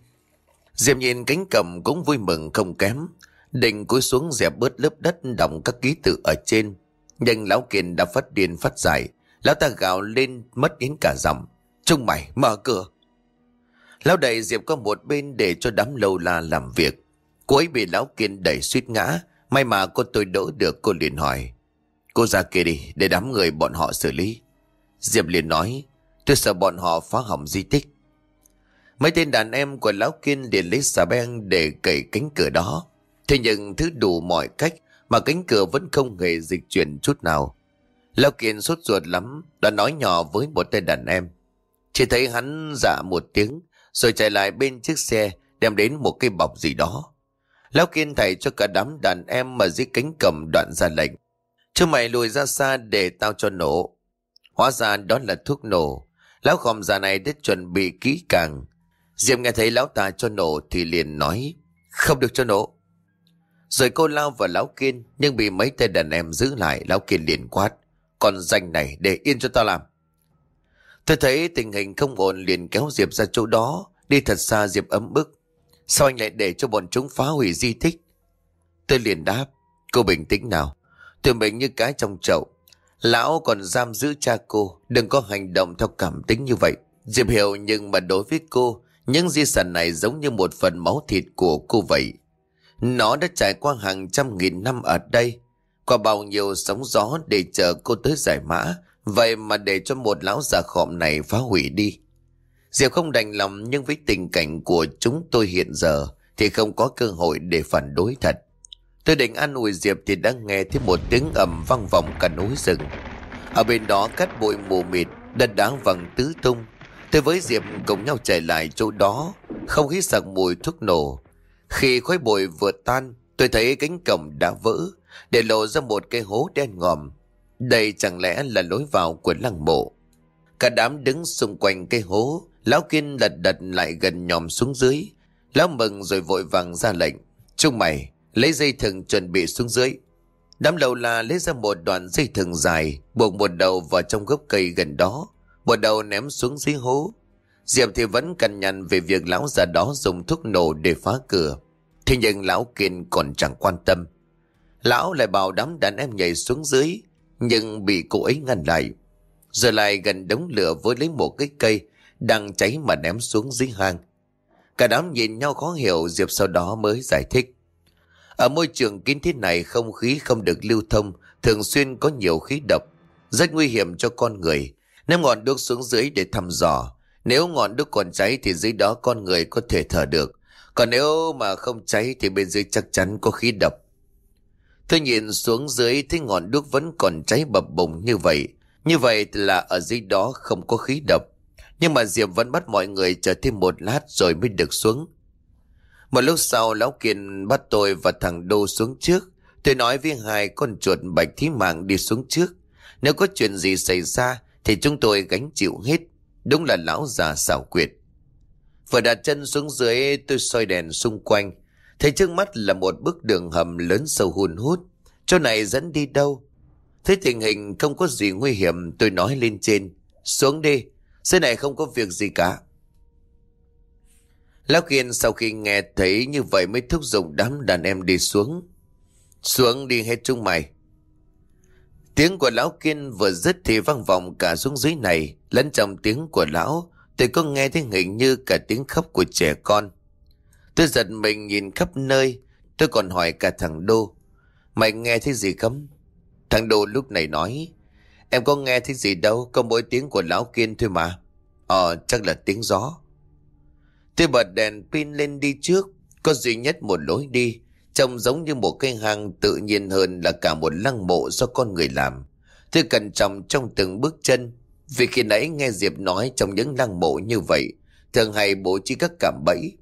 Diệp nhìn cánh cầm cũng vui mừng không kém, định cúi xuống dẹp bớt lớp đất đọng các ký tự ở trên. Nhưng lão kiền đã phát điên phát giải, lão ta gào lên mất đến cả dòng. Trung mày, mở cửa. Lão đẩy Diệp qua một bên để cho đám lâu la làm việc. Cô ấy bị lão kiên đẩy suýt ngã, may mà cô tôi đỡ được cô liền hỏi. Cô ra kia đi, để đám người bọn họ xử lý. Diệp liền nói, tôi sợ bọn họ phá hỏng di tích. Mấy tên đàn em của lão kiên liền lấy xà beng để cậy cánh cửa đó. Thế nhưng thứ đủ mọi cách mà cánh cửa vẫn không hề dịch chuyển chút nào. Lão kiên sốt ruột lắm, đã nói nhỏ với một tên đàn em. Chỉ thấy hắn dạ một tiếng, rồi chạy lại bên chiếc xe, đem đến một cái bọc gì đó. Lão kiên thầy cho cả đám đàn em mà dưới cánh cầm đoạn ra lệnh. Chứ mày lùi ra xa để tao cho nổ. Hóa ra đó là thuốc nổ. Lão khòm già này đã chuẩn bị kỹ càng. Diệp nghe thấy lão ta cho nổ thì liền nói, không được cho nổ. Rồi cô lao vào lão kiên, nhưng bị mấy tên đàn em giữ lại, lão kiên liền quát. Còn danh này để yên cho ta làm. Tôi thấy tình hình không ổn liền kéo Diệp ra chỗ đó, đi thật xa Diệp ấm bức. Sao anh lại để cho bọn chúng phá hủy di tích? Tôi liền đáp, cô bình tĩnh nào. Tôi mình như cái trong chậu. Lão còn giam giữ cha cô, đừng có hành động theo cảm tính như vậy. Diệp hiểu nhưng mà đối với cô những di sản này giống như một phần máu thịt của cô vậy. Nó đã trải qua hàng trăm nghìn năm ở đây, qua bao nhiêu sóng gió để chờ cô tới giải mã, vậy mà để cho một lão già khọm này phá hủy đi. Diệp không đành lòng nhưng với tình cảnh của chúng tôi hiện giờ thì không có cơ hội để phản đối thật. Tôi định an ủi Diệp thì đã nghe thấy một tiếng ầm vang vọng cả núi rừng. Ở bên đó cát bụi mù mịt, đất đá văng tứ tung, Tôi với Diệp cùng nhau chạy lại chỗ đó, không khí sặc mùi thuốc nổ. Khi khói bụi vừa tan, tôi thấy cánh cổng đã vỡ, để lộ ra một cái hố đen ngòm. Đây chẳng lẽ là lối vào của lăng mộ. Cả đám đứng xung quanh cái hố, lão kiên lật đật lại gần nhòm xuống dưới. Lão mừng rồi vội vàng ra lệnh. Trung mày, lấy dây thừng chuẩn bị xuống dưới. Đám đầu là lấy ra một đoạn dây thừng dài, buộc một đầu vào trong gốc cây gần đó. Một đầu ném xuống dưới hố. Diệp thì vẫn cằn nhằn về việc lão già đó dùng thuốc nổ để phá cửa. Thế nhưng lão kiên còn chẳng quan tâm. Lão lại bảo đám đàn em nhảy xuống dưới, nhưng bị cô ấy ngăn lại. Rồi lại gần đống lửa với lấy một cái cây đang cháy mà ném xuống dưới hang. Cả đám nhìn nhau khó hiểu Diệp sau đó mới giải thích. Ở môi trường kín thế này không khí không được lưu thông, thường xuyên có nhiều khí độc, rất nguy hiểm cho con người. Ném ngọn đuốc xuống dưới để thăm dò. Nếu ngọn đuốc còn cháy thì dưới đó con người có thể thở được. Còn nếu mà không cháy thì bên dưới chắc chắn có khí độc. Tôi nhìn xuống dưới thấy ngọn đuốc vẫn còn cháy bập bùng như vậy. Như vậy là ở dưới đó không có khí độc. Nhưng mà Diệp vẫn bắt mọi người chờ thêm một lát rồi mới được xuống. Một lúc sau, Lão Kiên bắt tôi và thằng Đô xuống trước. Tôi nói với hai con chuột bạch thí mạng đi xuống trước. Nếu có chuyện gì xảy ra thì chúng tôi gánh chịu hết. Đúng là lão già xảo quyệt. Vừa đặt chân xuống dưới tôi soi đèn xung quanh. Thấy trước mắt là một bức đường hầm lớn sâu hùn hút. Chỗ này dẫn đi đâu? Thấy tình hình không có gì nguy hiểm tôi nói lên trên. Xuống đi, dưới này không có việc gì cả. Lão Kiên sau khi nghe thấy như vậy mới thúc giục đám đàn em đi xuống. Xuống đi hết chúng mày. Tiếng của lão Kiên vừa dứt thì vang vọng cả xuống dưới này, lẫn trong tiếng của lão, tôi có nghe thấy hình như cả tiếng khóc của trẻ con. Tôi giật mình nhìn khắp nơi, tôi còn hỏi cả thằng Đô, mày nghe thấy gì không? Thằng Đô lúc này nói, em có nghe thấy gì đâu, có mỗi tiếng của lão Kiên thôi mà. Ờ, chắc là tiếng gió. Tôi bật đèn pin lên đi trước, có duy nhất một lối đi, Trông giống như một cây hang tự nhiên hơn là cả một lăng mộ do con người làm. Tôi cẩn trọng trong từng bước chân. Vì khi nãy nghe Diệp nói trong những lăng mộ như vậy, thường hay bố trí các cảm bẫy.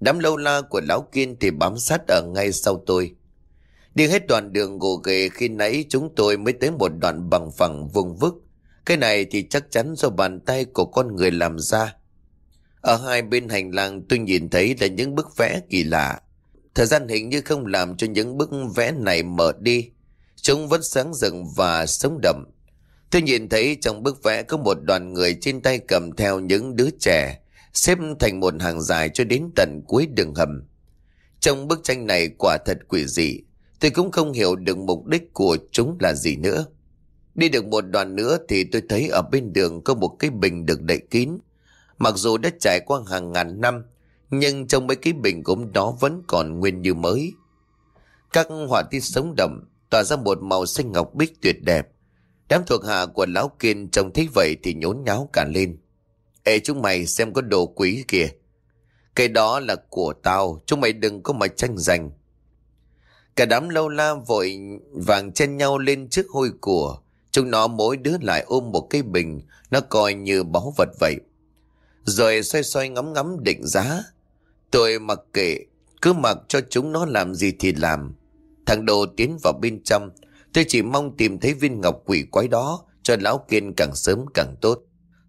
Đám lâu la của Lão Kiên thì bám sát ở ngay sau tôi. Đi hết đoạn đường gồ ghề khi nãy chúng tôi mới tới một đoạn bằng phẳng vùng vức. Cái này thì chắc chắn do bàn tay của con người làm ra. Ở hai bên hành lang tôi nhìn thấy là những bức vẽ kỳ lạ. Thời gian hình như không làm cho những bức vẽ này mở đi. Chúng vẫn sáng rực và sống đậm. Tôi nhìn thấy trong bức vẽ có một đoàn người trên tay cầm theo những đứa trẻ, xếp thành một hàng dài cho đến tận cuối đường hầm. Trong bức tranh này quả thật quỷ dị, tôi cũng không hiểu được mục đích của chúng là gì nữa. Đi được một đoạn nữa thì tôi thấy ở bên đường có một cái bình được đậy kín. Mặc dù đã trải qua hàng ngàn năm, nhưng trong mấy cái bình gốm đó vẫn còn nguyên như mới. Các họa tiết sống đậm, tỏa ra một màu xanh ngọc bích tuyệt đẹp. Đám thuộc hạ của lão kiên trông thấy vậy thì nhốn nháo cả lên. Ê chúng mày xem có đồ quý kìa. Cái đó là của tao, chúng mày đừng có mà tranh giành. Cả đám lâu la vội vàng chen nhau lên trước hôi của. Chúng nó mỗi đứa lại ôm một cái bình, nó coi như báu vật vậy. Rồi xoay xoay ngắm ngắm định giá. Tôi mặc kệ, cứ mặc cho chúng nó làm gì thì làm. Thằng đồ tiến vào bên trong, tôi chỉ mong tìm thấy viên ngọc quỷ quái đó, cho lão kiên càng sớm càng tốt.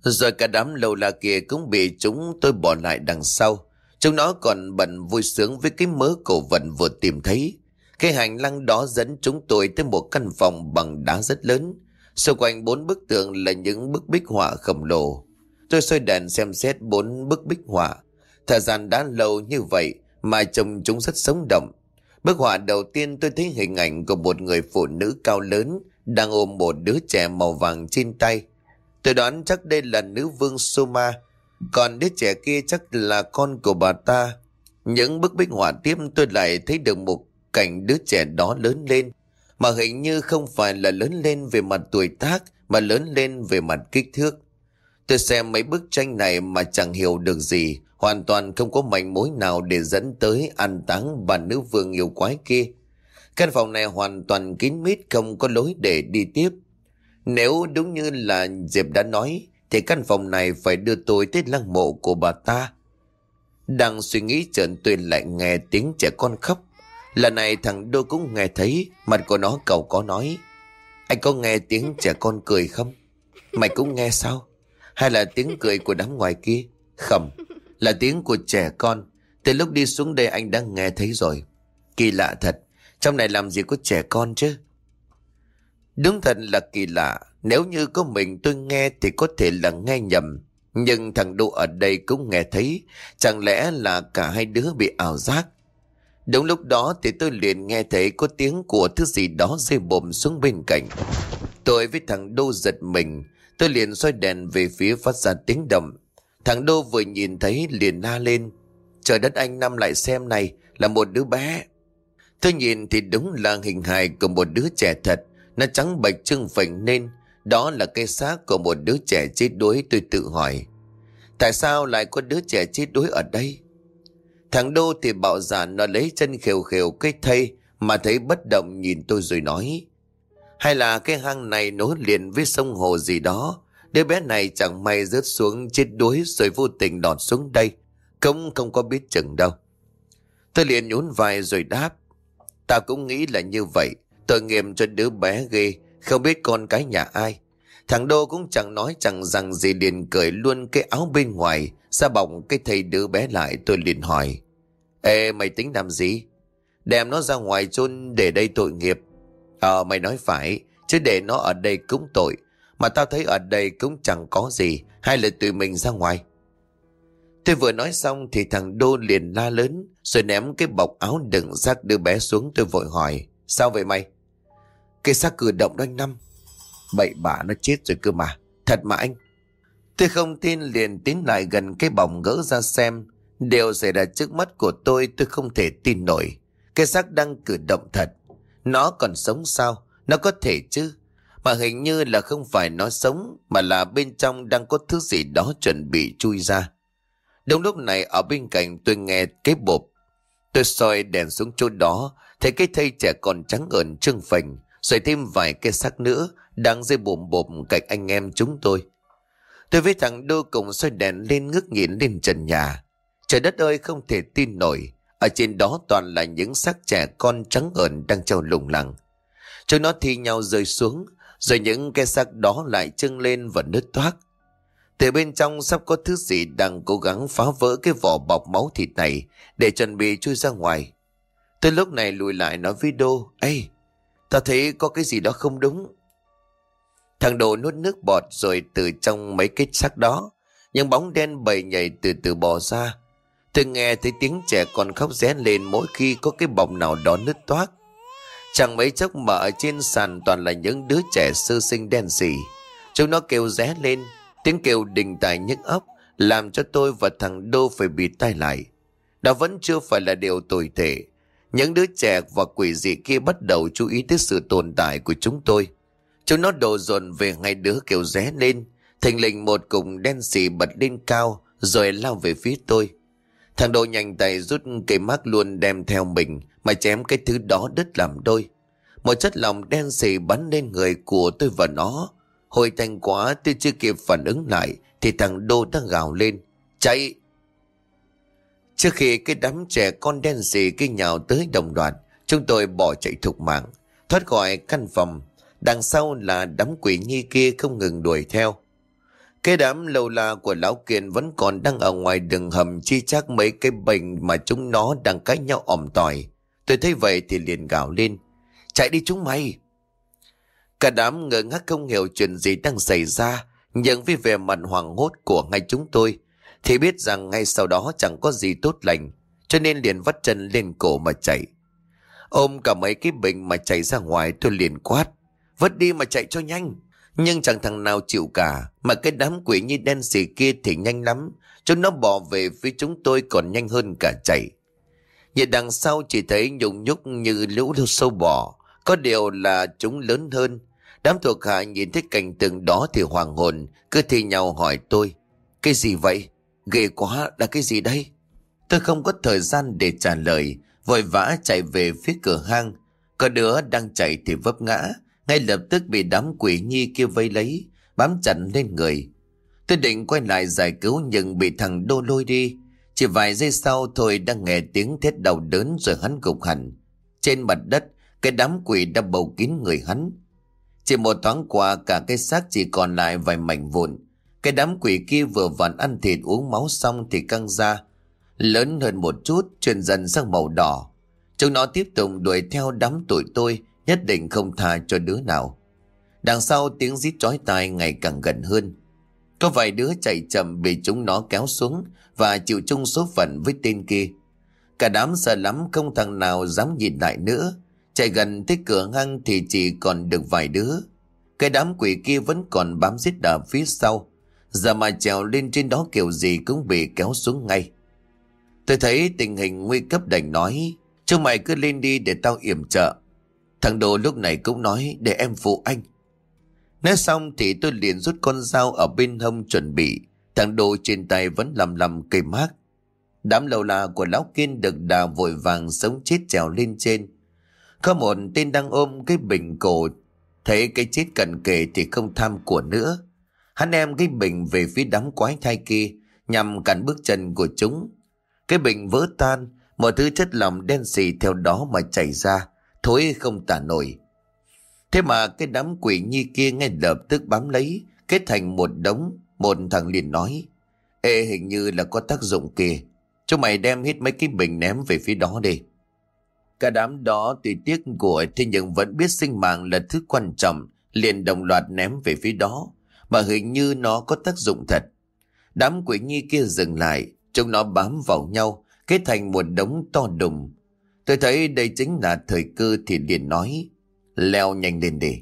Rồi cả đám lâu la kia cũng bị chúng tôi bỏ lại đằng sau. Chúng nó còn bận vui sướng với cái mớ cổ vật vừa tìm thấy. Cái hành lang đó dẫn chúng tôi tới một căn phòng bằng đá rất lớn. Xung quanh bốn bức tượng là những bức bích họa khổng lồ. Tôi xoay đèn xem xét bốn bức bích họa. Thời gian đã lâu như vậy mà trông chúng rất sống động. Bức họa đầu tiên tôi thấy hình ảnh của một người phụ nữ cao lớn đang ôm một đứa trẻ màu vàng trên tay. Tôi đoán chắc đây là nữ vương Soma, còn đứa trẻ kia chắc là con của bà ta. Những bức bích họa tiếp tôi lại thấy được một cảnh đứa trẻ đó lớn lên, mà hình như không phải là lớn lên về mặt tuổi tác, mà lớn lên về mặt kích thước. Tôi xem mấy bức tranh này mà chẳng hiểu được gì, hoàn toàn không có manh mối nào để dẫn tới an táng bà nữ vương yêu quái kia. Căn phòng này hoàn toàn kín mít không có lối để đi tiếp. Nếu đúng như là Diệp đã nói, thì căn phòng này phải đưa tôi tới lăng mộ của bà ta. Đang suy nghĩ trợn tôi lại nghe tiếng trẻ con khóc. Lần này thằng Đô cũng nghe thấy, mặt của nó cầu có nói. Anh có nghe tiếng trẻ con cười không? Mày cũng nghe sao? Hay là tiếng cười của đám ngoài kia? Khẩm, là tiếng của trẻ con. Từ lúc đi xuống đây anh đã nghe thấy rồi. Kỳ lạ thật, trong này làm gì có trẻ con chứ? Đúng thật là kỳ lạ, nếu như có mình tôi nghe thì có thể là nghe nhầm. Nhưng thằng Đô ở đây cũng nghe thấy, chẳng lẽ là cả hai đứa bị ảo giác? Đúng lúc đó thì tôi liền nghe thấy có tiếng của thứ gì đó rơi bồm xuống bên cạnh. Tôi với thằng Đô giật mình, tôi liền xoay đèn về phía phát ra tiếng động. Thằng Đô vừa nhìn thấy liền la lên. Trời đất anh, Năm lại xem này, là một đứa bé. Tôi nhìn thì đúng là hình hài của một đứa trẻ thật. Nó trắng bạch trưng phình nên đó là cái xác của một đứa trẻ chết đuối, tôi tự hỏi. Tại sao lại có đứa trẻ chết đuối ở đây? Thằng Đô thì bảo giản nó lấy chân khều khều cái thây mà thấy bất động nhìn tôi rồi nói. Hay là cái hang này nối liền với sông hồ gì đó. Đứa bé này chẳng may rớt xuống chết đuối rồi vô tình đọt xuống đây. Cũng không có biết chừng đâu. Tôi liền nhún vai rồi đáp. Ta cũng nghĩ là như vậy. Tội nghiệp cho đứa bé ghê. Không biết con cái nhà ai. Thằng Đô cũng chẳng nói chẳng rằng gì liền cởi luôn cái áo bên ngoài ra bọng cái thầy đứa bé lại tôi liền hỏi. Ê mày tính làm gì? Đem nó ra ngoài chôn để đây tội nghiệp. Ờ mày nói phải, chứ để nó ở đây cũng tội. Mà tao thấy ở đây cũng chẳng có gì, hay là tụi mình ra ngoài. Tôi vừa nói xong thì thằng Đô liền la lớn, rồi ném cái bọc áo đựng xác đưa bé xuống tôi vội hỏi. Sao vậy mày? Cái xác cử động đó anh Năm. Bậy bạ nó chết rồi cơ mà. Thật mà anh. Tôi không tin liền tiến lại gần cái bọc gỡ ra xem. Điều xảy ra trước mắt của tôi tôi không thể tin nổi. Cái xác đang cử động thật. Nó còn sống sao? Nó có thể chứ? Mà hình như là không phải nó sống mà là bên trong đang có thứ gì đó chuẩn bị chui ra. Đúng lúc này ở bên cạnh tôi nghe cái bộp. Tôi soi đèn xuống chỗ đó thấy cái thây trẻ còn trắng ẩn trưng phình rồi thêm vài cái xác nữa đang dây bồm bồm cạnh anh em chúng tôi. Tôi với thằng Đô cùng soi đèn lên ngước nhìn lên trần nhà. Trời đất ơi không thể tin nổi. Ở trên đó toàn là những xác trẻ con trắng ẩn đang trâu lủng lẳng. Chúng nó thi nhau rơi xuống, rồi những cái xác đó lại trưng lên và nứt toác. Từ bên trong sắp có thứ gì đang cố gắng phá vỡ cái vỏ bọc máu thịt này để chuẩn bị chui ra ngoài. Tôi lúc này lùi lại nói với Đô, Ê, ta thấy có cái gì đó không đúng. Thằng Đồ nuốt nước bọt rồi từ trong mấy cái xác đó, những bóng đen bầy nhảy từ từ bò ra. Tôi nghe thấy tiếng trẻ con khóc ré lên mỗi khi có cái bọng nào đó nứt toác. Chẳng mấy chốc mà ở trên sàn toàn là những đứa trẻ sơ sinh đen sì, Chúng nó kêu ré lên, tiếng kêu đình tài nhức óc, làm cho tôi và thằng Đô phải bị tai lại. Đó vẫn chưa phải là điều tồi tệ. Những đứa trẻ và quỷ dị kia bắt đầu chú ý tới sự tồn tại của chúng tôi. Chúng nó đổ dồn về ngay đứa kêu ré lên, thình lình một cùng đen xì bật lên cao rồi lao về phía tôi. Thằng Đô nhanh tay rút cây mác luôn đem theo mình mà chém cái thứ đó đứt làm đôi. Một chất lòng đen xì bắn lên người của tôi và nó. Hồi thành quá tôi chưa kịp phản ứng lại thì thằng Đô đã gào lên. Chạy! Trước khi cái đám trẻ con đen xì kia nhào tới đồng loạt, chúng tôi bỏ chạy thục mạng, thoát khỏi căn phòng. Đằng sau là đám quỷ nhi kia không ngừng đuổi theo. Cái đám lâu la của Lão kiện vẫn còn đang ở ngoài đường hầm chi chắc mấy cái bệnh mà chúng nó đang cãi nhau ỏm tỏi. Tôi thấy vậy thì liền gào lên. Chạy đi chúng mày! Cả đám ngơ ngác không hiểu chuyện gì đang xảy ra. Nhưng vì vẻ mặt hoàng hốt của ngay chúng tôi, thì biết rằng ngay sau đó chẳng có gì tốt lành. Cho nên liền vắt chân lên cổ mà chạy. Ôm cả mấy cái bình mà chạy ra ngoài, tôi liền quát. Vứt đi mà chạy cho nhanh. Nhưng chẳng thằng nào chịu cả, Mà cái đám quỷ như đen xì kia thì nhanh lắm, Chúng nó bỏ về phía chúng tôi còn nhanh hơn cả chạy Nhìn đằng sau chỉ thấy nhung nhúc như lũ sâu bò Có điều là chúng lớn hơn Đám thuộc hạ nhìn thấy cảnh tượng đó thì hoàng hồn Cứ thi nhau hỏi tôi Cái gì vậy? Ghê quá là cái gì đây? Tôi không có thời gian để trả lời Vội vã chạy về phía cửa hang Có đứa đang chạy thì vấp ngã ngay lập tức bị đám quỷ nhi kia vây lấy, bám chặt lên người. Tôi định quay lại giải cứu nhưng bị thằng Đô lôi đi. Chỉ vài giây sau thôi đang nghe tiếng thét đầu đớn rồi hắn gục hẳn. Trên mặt đất, cái đám quỷ đã bầu kín người hắn. Chỉ một thoáng qua cả cái xác chỉ còn lại vài mảnh vụn. Cái đám quỷ kia vừa vặn ăn thịt uống máu xong thì căng ra. Lớn hơn một chút, chuyển dần sang màu đỏ. Chúng nó tiếp tục đuổi theo đám tuổi tôi Nhất định không tha cho đứa nào Đằng sau tiếng rít chói tai ngày càng gần hơn có vài đứa chạy chậm bị chúng nó kéo xuống Và chịu chung số phận với tên kia. Cả đám sợ lắm không thằng nào dám nhìn lại nữa. Chạy gần tới cửa ngăn thì chỉ còn được vài đứa. Cái đám quỷ kia vẫn còn bám giết ở phía sau. Giờ mà trèo lên trên đó kiểu gì cũng bị kéo xuống ngay. Tôi thấy tình hình nguy cấp đành nói, Chúng mày cứ lên đi để tao yểm trợ. Thằng Đồ lúc này cũng nói, để em phụ anh. Nói xong thì tôi liền rút con dao ở bên hông chuẩn bị. Thằng Đồ trên tay vẫn lầm lầm cây mát. Đám lầu la của Lão Kiên được đà vội vàng sống chết trèo lên trên. Có một tên đang ôm cái bình cổ. Thấy cái chết cận kề thì không tham của nữa. Hắn em cái bình về phía đám quái thai kia nhằm cản bước chân của chúng. Cái bình vỡ tan, mọi thứ chất lỏng đen xì theo đó mà chảy ra thối không tả nổi. Thế mà cái đám quỷ nhi kia ngay lập tức bám lấy, kết thành một đống, một thằng liền nói. Ê hình như là có tác dụng kìa, chúng mày đem hết mấy cái bình ném về phía đó đi. Cả đám đó tùy tiếc của thế nhưng vẫn biết sinh mạng là thứ quan trọng, liền đồng loạt ném về phía đó, mà hình như nó có tác dụng thật. Đám quỷ nhi kia dừng lại, chúng nó bám vào nhau, kết thành một đống to đùng, Tôi thấy đây chính là thời cơ thì liền nói. Leo nhanh lên đi.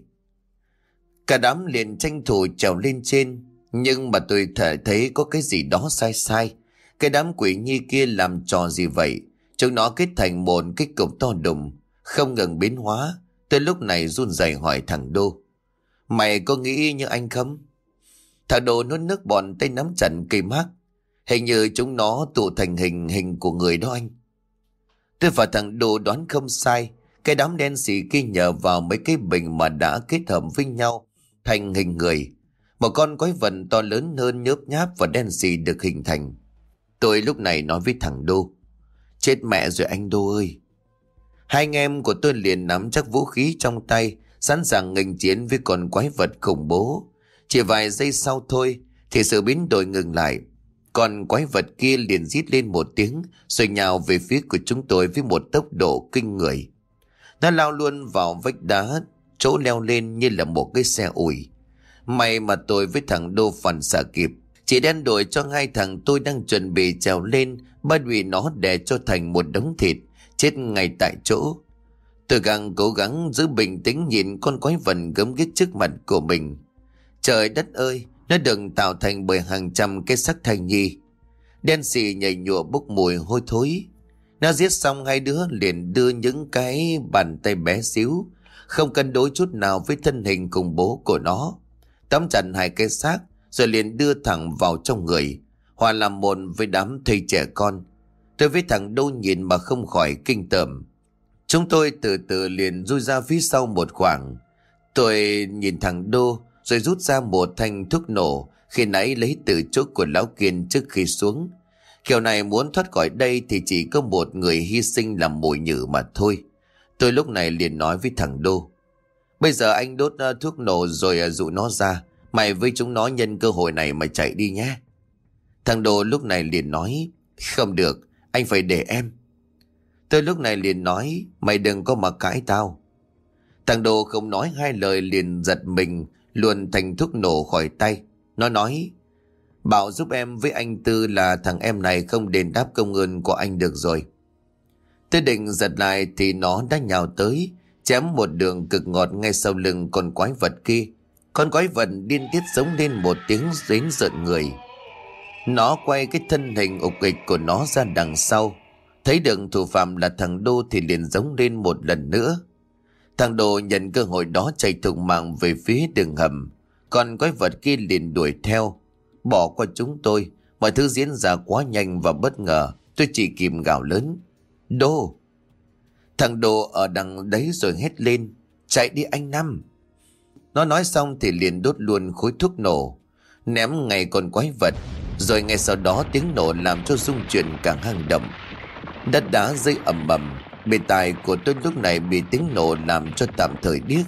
Cả đám liền tranh thủ trèo lên trên. Nhưng mà tôi thể thấy có cái gì đó sai sai. Cái đám quỷ nhi kia làm trò gì vậy? Chúng nó kết thành một cái cục to đùng. Không ngừng biến hóa. Tới lúc này run rẩy hỏi thằng Đô. Mày có nghĩ như anh không? Thằng Đô nuốt nước bọt tay nắm chặt cây mát. Hình như chúng nó tụ thành hình hình của người đó anh. Tôi và thằng đô đoán không sai. Cái đám đen xì kia nhờ vào mấy cái bình mà đã kết hợp với nhau thành hình người. Một con quái vật to lớn hơn nhớp nháp và đen xì được hình thành. Tôi lúc này nói với thằng Đô. Chết mẹ rồi anh Đô ơi. Hai anh em của tôi liền nắm chắc vũ khí trong tay, sẵn sàng nghênh chiến với con quái vật khủng bố. Chỉ vài giây sau thôi, thì sự biến đổi ngừng lại. Còn quái vật kia liền rít lên một tiếng Rồi nhào về phía của chúng tôi với một tốc độ kinh người nó lao luôn vào vách đá, Chỗ leo lên như là một cái xe ủi. May mà tôi với thằng Đô phản xạ kịp. Chỉ đen đổi cho hai thằng tôi đang chuẩn bị trèo lên Bởi vì nó đè cho thành một đống thịt, Chết ngay tại chỗ. Tôi càng cố gắng giữ bình tĩnh nhìn con quái vật gấm ghét trước mặt của mình. Trời đất ơi, Nó đừng tạo thành bởi hàng trăm cái xác thai nhi. Đen xì nhảy nhụa bốc mùi hôi thối. Nó giết xong hai đứa liền đưa những cái bàn tay bé xíu. Không cân đối chút nào với thân hình cùng bố của nó. Tóm chặt hai cái xác, Rồi liền đưa thẳng vào trong người. Hòa làm một với đám thầy trẻ con. Tôi với thằng Đô nhìn mà không khỏi kinh tởm. Chúng tôi từ từ liền rui ra phía sau một khoảng. Tôi nhìn thằng Đô, Rồi rút ra một thanh thuốc nổ, Khi nãy lấy từ chỗ của Lão Kiên trước khi xuống. Kiểu này muốn thoát khỏi đây Thì chỉ có một người hy sinh làm mồi nhử mà thôi Tôi lúc này liền nói với thằng Đô Bây giờ anh đốt ờ, thuốc nổ rồi ờ, dụ nó ra. Mày với chúng nó nhân cơ hội này mà chạy đi nhé. Thằng Đồ lúc này liền nói. Không được, anh phải để em. Tôi lúc này liền nói. Mày đừng có mà cãi tao. Thằng Đồ không nói hai lời liền giật mình. Luôn thành thuốc nổ khỏi tay. Nó nói. Bảo giúp em với anh Tư là thằng em này không đền đáp công ơn của anh được rồi. Tôi định giật lại thì nó đã nhào tới, chém một đường cực ngọt ngay sau lưng con quái vật kia. Con quái vật điên tiết giống lên một tiếng đến giận người. Nó quay cái thân hình ục kịch của nó ra đằng sau. Thấy được thủ phạm là thằng Đô thì liền giống lên một lần nữa. Thằng Đô nhận cơ hội đó chạy thục mạng về phía đường hầm. Còn quái vật kia liền đuổi theo. Bỏ qua chúng tôi. Mọi thứ diễn ra quá nhanh và bất ngờ. Tôi chỉ kìm gào lớn. Đô! Thằng Đồ ở đằng đấy rồi hét lên. Chạy đi anh Năm. Nó nói xong thì liền đốt luôn khối thuốc nổ. Ném ngay con quái vật. Rồi ngay sau đó tiếng nổ làm cho rung chuyển cả hang động. Đất đá rơi ầm ầm. Bề tài của tôi lúc này bị tiếng nổ làm cho tạm thời điếc.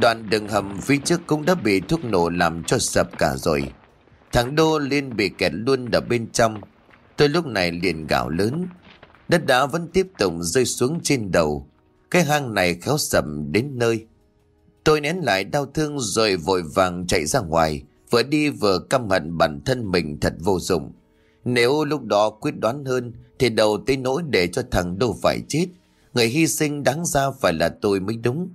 Đoạn đường hầm phía trước cũng đã bị thuốc nổ làm cho sập cả rồi. Thằng Đô lên bị kẹt luôn ở bên trong. Tôi lúc này liền gào lớn. Đất đá vẫn tiếp tục rơi xuống trên đầu. Cái hang này khéo sầm đến nơi. Tôi nén lại đau thương rồi vội vàng chạy ra ngoài. Vừa đi vừa căm hận bản thân mình thật vô dụng. Nếu lúc đó quyết đoán hơn, thì đầu tới nỗi để cho thằng đô phải chết. Người hy sinh đáng ra phải là tôi mới đúng.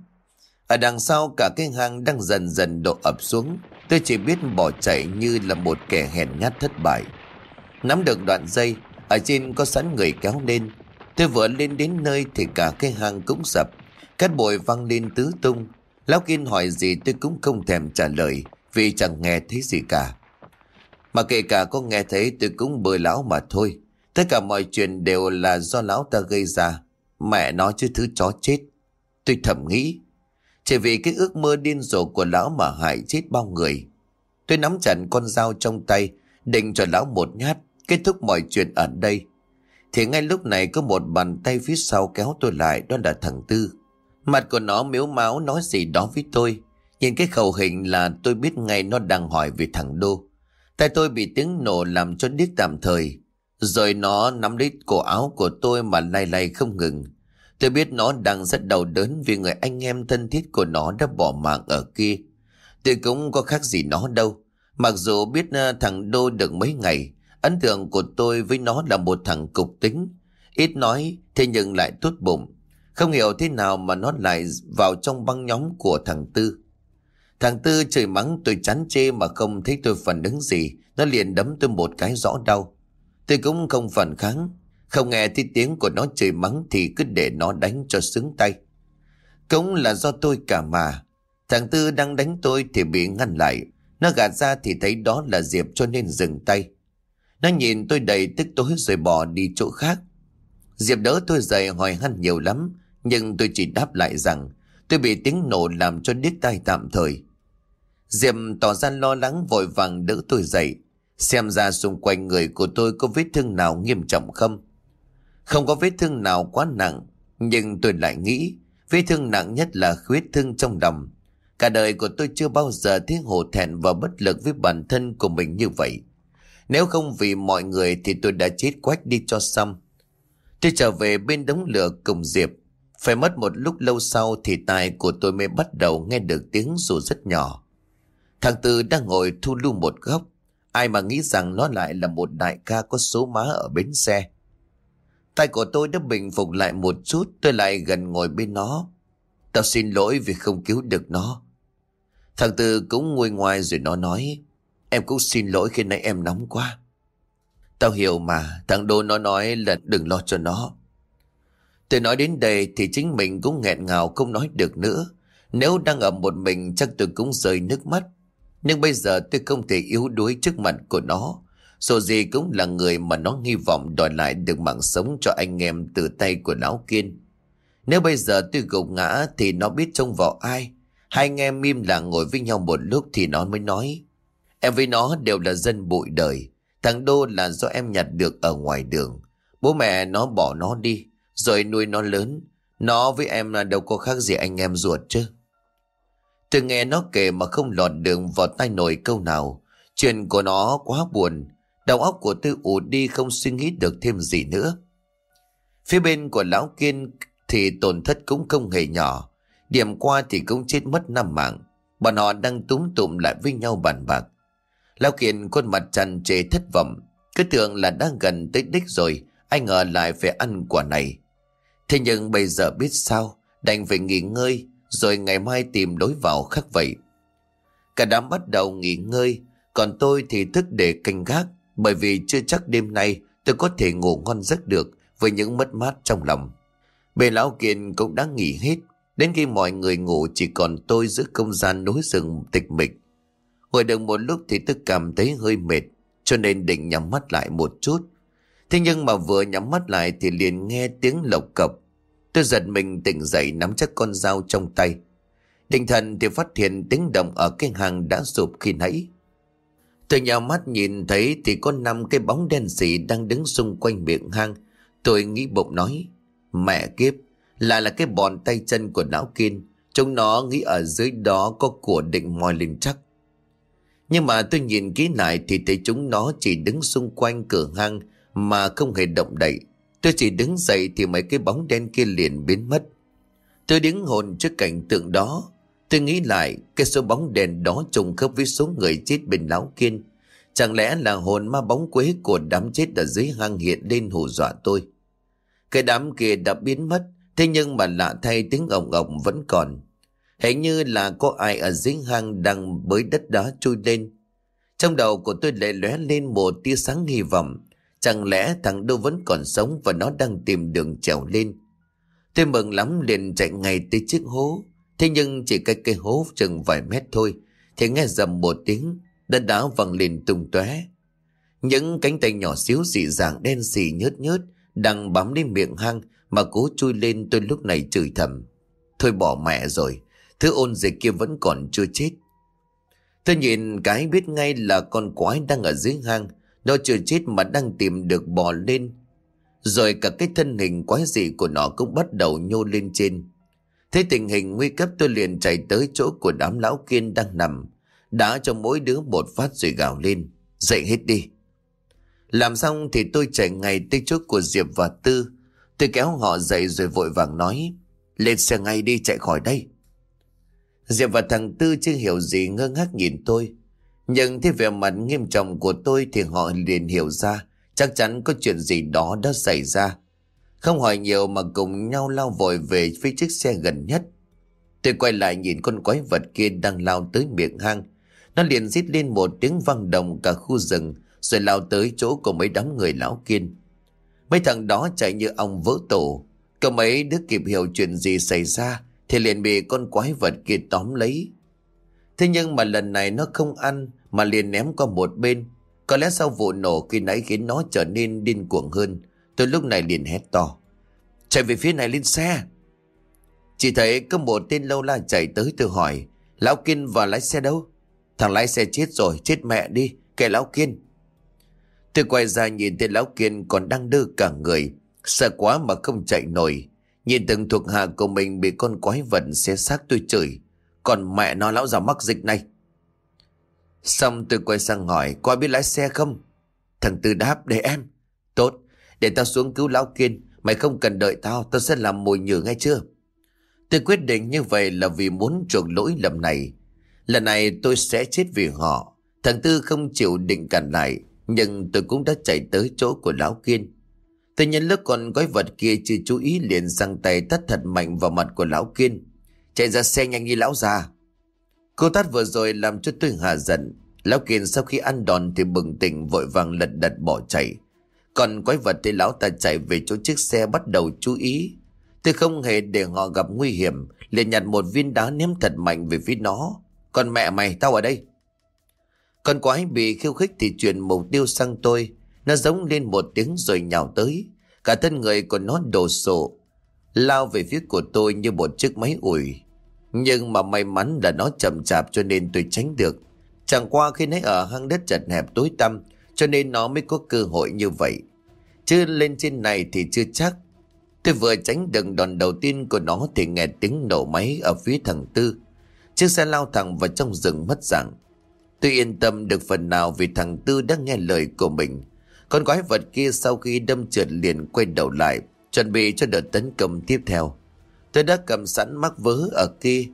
Ở đằng sau cả cái hang đang dần dần độ ập xuống. Tôi chỉ biết bỏ chạy như là một kẻ hèn nhát thất bại. Nắm được đoạn dây, ở trên có sẵn người kéo lên. Tôi vừa lên đến nơi thì cả cái hang cũng sập. Cát bụi văng lên tứ tung. Lão Kiên hỏi gì tôi cũng không thèm trả lời, Vì chẳng nghe thấy gì cả. Mà kể cả có nghe thấy tôi cũng bơi lão mà thôi. Tất cả mọi chuyện đều là do lão ta gây ra. Mẹ nó chứ thứ chó chết. Tôi thầm nghĩ chỉ vì cái ước mơ điên rồ của lão mà hại chết bao người. Tôi nắm chặt con dao trong tay, Định cho lão một nhát, Kết thúc mọi chuyện ở đây. Thì ngay lúc này có một bàn tay phía sau kéo tôi lại, Đó là thằng Tư. Mặt của nó miếu máu, nói gì đó với tôi. Nhìn cái khẩu hình là tôi biết ngay nó đang hỏi về thằng Đô. Tay tôi bị tiếng nổ làm cho điếc tạm thời. Rồi nó nắm lấy cổ áo của tôi mà lay lay không ngừng. Tôi biết nó đang rất đau đớn vì người anh em thân thiết của nó đã bỏ mạng ở kia Tôi cũng có khác gì nó đâu Mặc dù biết ờ, thằng Đô được mấy ngày Ấn tượng của tôi với nó là một thằng cục tính. Ít nói, thế nhưng lại tốt bụng. Không hiểu thế nào mà nó lại vào trong băng nhóm của thằng Tư. Thằng Tư chửi mắng tôi chán chê mà không thấy tôi phản ứng gì. Nó liền đấm tôi một cái rõ đau. Tôi cũng không phản kháng. Không nghe thấy tiếng của nó chửi mắng thì cứ để nó đánh cho sướng tay. Cũng là do tôi cả mà. Thằng Tư đang đánh tôi thì bị ngăn lại. Nó gạt ra thì thấy đó là Diệp cho nên dừng tay. Nó nhìn tôi đầy tức tối rồi bỏ đi chỗ khác. Diệp đỡ tôi dậy hỏi han nhiều lắm, nhưng tôi chỉ đáp lại rằng tôi bị tiếng nổ làm cho điếc tai tạm thời. Diệp tỏ ra lo lắng vội vàng đỡ tôi dậy, xem ra xung quanh người của tôi có vết thương nào nghiêm trọng không. Không có vết thương nào quá nặng, nhưng tôi lại nghĩ vết thương nặng nhất là khuyết thương trong đầm. Cả đời của tôi chưa bao giờ thấy hổ thẹn và bất lực với bản thân của mình như vậy. Nếu không vì mọi người thì tôi đã chết quách đi cho xong. Tôi trở về bên đống lửa cùng Diệp. Phải mất một lúc lâu sau thì tai của tôi mới bắt đầu nghe được tiếng dù rất nhỏ. Thằng Tư đang ngồi thu lưu một góc. Ai mà nghĩ rằng nó lại là một đại ca có số má ở bến xe. Tay của tôi đã bình phục lại một chút, tôi lại gần ngồi bên nó. Tao xin lỗi vì không cứu được nó. Thằng Tư cũng nguôi ngoài rồi nó nói, em cũng xin lỗi khi nãy em nóng quá. Tao hiểu mà, thằng Đô nó nói là đừng lo cho nó. Tôi nói đến đây thì chính mình cũng nghẹn ngào không nói được nữa. Nếu đang ở một mình chắc tôi cũng rơi nước mắt. Nhưng bây giờ tôi không thể yếu đuối trước mặt của nó. Dù gì cũng là người mà nó hy vọng đòi lại được mạng sống cho anh em từ tay của Lão Kiên. Nếu bây giờ tôi gục ngã thì nó biết trông vào ai. Hai anh em im lặng ngồi với nhau một lúc thì nó mới nói. Em với nó đều là dân bụi đời. Thằng Đô là do em nhặt được ở ngoài đường. Bố mẹ nó bỏ nó đi, rồi nuôi nó lớn. Nó với em là đâu có khác gì anh em ruột chứ. Tôi nghe nó kể mà không lọt đường vào tay nổi câu nào. Chuyện của nó quá buồn. Đầu óc của tôi ù đi không suy nghĩ được thêm gì nữa. Phía bên của Lão Kiên thì tổn thất cũng không hề nhỏ. Điểm qua thì cũng chết mất năm mạng. Bọn họ đang túm tụm lại với nhau bàn bạc. Lão Kiên khuôn mặt tràn trề thất vọng. Cứ tưởng là đang gần tới đích rồi. Anh ngờ lại phải ăn quả này. Thế nhưng bây giờ biết sao. Đành phải nghỉ ngơi. Rồi ngày mai tìm lối vào khác vậy. Cả đám bắt đầu nghỉ ngơi. Còn tôi thì thức để canh gác. Bởi vì chưa chắc đêm nay tôi có thể ngủ ngon giấc được. Với những mất mát trong lòng. Bề lão Kiên cũng đã nghỉ hết. Đến khi mọi người ngủ chỉ còn tôi giữa không gian núi rừng tịch mịch. Ngồi được một lúc thì tôi cảm thấy hơi mệt, cho nên định nhắm mắt lại một chút. Thế nhưng mà vừa nhắm mắt lại thì liền nghe tiếng lộc cộc. Tôi giật mình tỉnh dậy nắm chắc con dao trong tay. Định thần thì phát hiện tiếng động ở cái hàng đã sụp khi nãy. Tôi nhào mắt nhìn thấy thì có năm cái bóng đen xì đang đứng xung quanh miệng hang. Tôi nghĩ bụng nói, mẹ kiếp, lại là cái bọn tay chân của lão kiên. Chúng nó nghĩ ở dưới đó có của định moi lên chắc. Nhưng mà tôi nhìn kỹ lại thì thấy chúng nó chỉ đứng xung quanh cửa hang mà không hề động đậy. Tôi chỉ đứng dậy thì mấy cái bóng đen kia liền biến mất. Tôi đứng hồn trước cảnh tượng đó. Tôi nghĩ lại cái số bóng đèn đó trùng khớp với số người chết bên lão kiên. Chẳng lẽ là hồn ma bóng quế của đám chết ở dưới hang hiện lên hù dọa tôi. Cái đám kia đã biến mất, thế nhưng mà lạ thay tiếng ổng ổng vẫn còn. Hình như là có ai ở dưới hang đang bới đất đá trôi lên. Trong đầu của tôi lại lóe lên một tia sáng hy vọng. Chẳng lẽ thằng Đô vẫn còn sống và nó đang tìm đường trèo lên. Tôi mừng lắm liền chạy ngay tới chiếc hố. Thế nhưng chỉ cách cây hố chừng vài mét thôi. Thì nghe dầm một tiếng, đất đá văng lên tung tóe. Những cánh tay nhỏ xíu dị dạng đen xì nhớt nhớt đang bám lên miệng hang mà cố chui lên tôi lúc này chửi thầm. Thôi bỏ mẹ rồi, Thứ ôn dịch kia vẫn còn chưa chết. Tôi nhìn cái biết ngay là con quái đang ở dưới hang. Nó chưa chết mà đang tìm được bò lên. Rồi cả cái thân hình quái dị của nó cũng bắt đầu nhô lên trên. Thế tình hình nguy cấp tôi liền chạy tới chỗ của đám lão kiên đang nằm. Đã cho mỗi đứa một phát rồi gào lên. Dậy hết đi. Làm xong thì tôi chạy ngay tới chỗ của Diệp và Tư. Tôi kéo họ dậy rồi vội vàng nói. Lên xe ngay đi, chạy khỏi đây. Diệp và thằng Tư chưa hiểu gì ngơ ngác nhìn tôi. Nhưng thấy vẻ mặt nghiêm trọng của tôi thì họ liền hiểu ra chắc chắn có chuyện gì đó đã xảy ra. Không hỏi nhiều mà cùng nhau lao vội về phía chiếc xe gần nhất. Tôi quay lại nhìn con quái vật kia đang lao tới miệng hang. Nó liền rít lên một tiếng vang đồng cả khu rừng, rồi lao tới chỗ của mấy đám người lão kiên. Mấy thằng đó chạy như ong vỡ tổ. cậu mấy đứa kịp hiểu chuyện gì xảy ra, thì liền bị con quái vật kia tóm lấy. Thế nhưng mà lần này nó không ăn, mà liền ném qua một bên. Có lẽ sau vụ nổ khi nãy khiến nó trở nên điên cuồng hơn. Tôi lúc này liền hét to. Chạy về phía này lên xe. Chỉ thấy có một tên lâu la chạy tới tôi hỏi. Lão Kiên và lái xe đâu? Thằng lái xe chết rồi, chết mẹ đi, kẻ Lão Kiên. Tôi quay ra nhìn tên Lão Kiên còn đang đơ cả người. Sợ quá mà không chạy nổi. Nhìn từng thuộc hạ của mình bị con quái vật xé xác tôi chửi. Còn mẹ nó lão già mắc dịch này. Xong tôi quay sang hỏi, có biết lái xe không? Thằng Tư đáp để em. Để tao xuống cứu lão kiên. Mày không cần đợi tao, tao sẽ làm mồi nhử ngay chưa? Tôi quyết định như vậy là vì muốn chuộc lỗi lầm này. Lần này tôi sẽ chết vì họ. Thằng Tư không chịu định cản lại, nhưng tôi cũng đã chạy tới chỗ của lão kiên. Tôi nhân lúc còn gói vật kia chưa chú ý liền sang tay tắt thật mạnh vào mặt của lão kiên. Chạy ra xe nhanh như lão già. Cô tát vừa rồi làm cho tôi hạ giận. Lão kiên sau khi ăn đòn thì bừng tỉnh vội vàng lật đật bỏ chạy. Còn quái vật thì lão ta chạy về chỗ chiếc xe bắt đầu chú ý. Tôi không hề để họ gặp nguy hiểm, liền nhặt một viên đá ném thật mạnh về phía nó. Còn mẹ mày, tao ở đây. Con quái bị khiêu khích thì chuyển mục tiêu sang tôi. Nó giống lên một tiếng rồi nhào tới. Cả thân người của nó đổ sộ. Lao về phía của tôi như một chiếc máy ủi. Nhưng mà may mắn là nó chậm chạp cho nên tôi tránh được. Chẳng qua khi nãy ở hang đất chật hẹp tối tăm cho nên nó mới có cơ hội như vậy. Chứ lên trên này thì chưa chắc. Tôi vừa tránh đựng đòn đầu tiên của nó thì nghe tiếng nổ máy ở phía thằng Tư. Chiếc xe lao thẳng vào trong rừng mất dạng. Tôi yên tâm được phần nào vì thằng Tư đã nghe lời của mình. Con quái vật kia sau khi đâm trượt liền quay đầu lại, chuẩn bị cho đợt tấn công tiếp theo. Tôi đã cầm sẵn mắc vớ ở kia.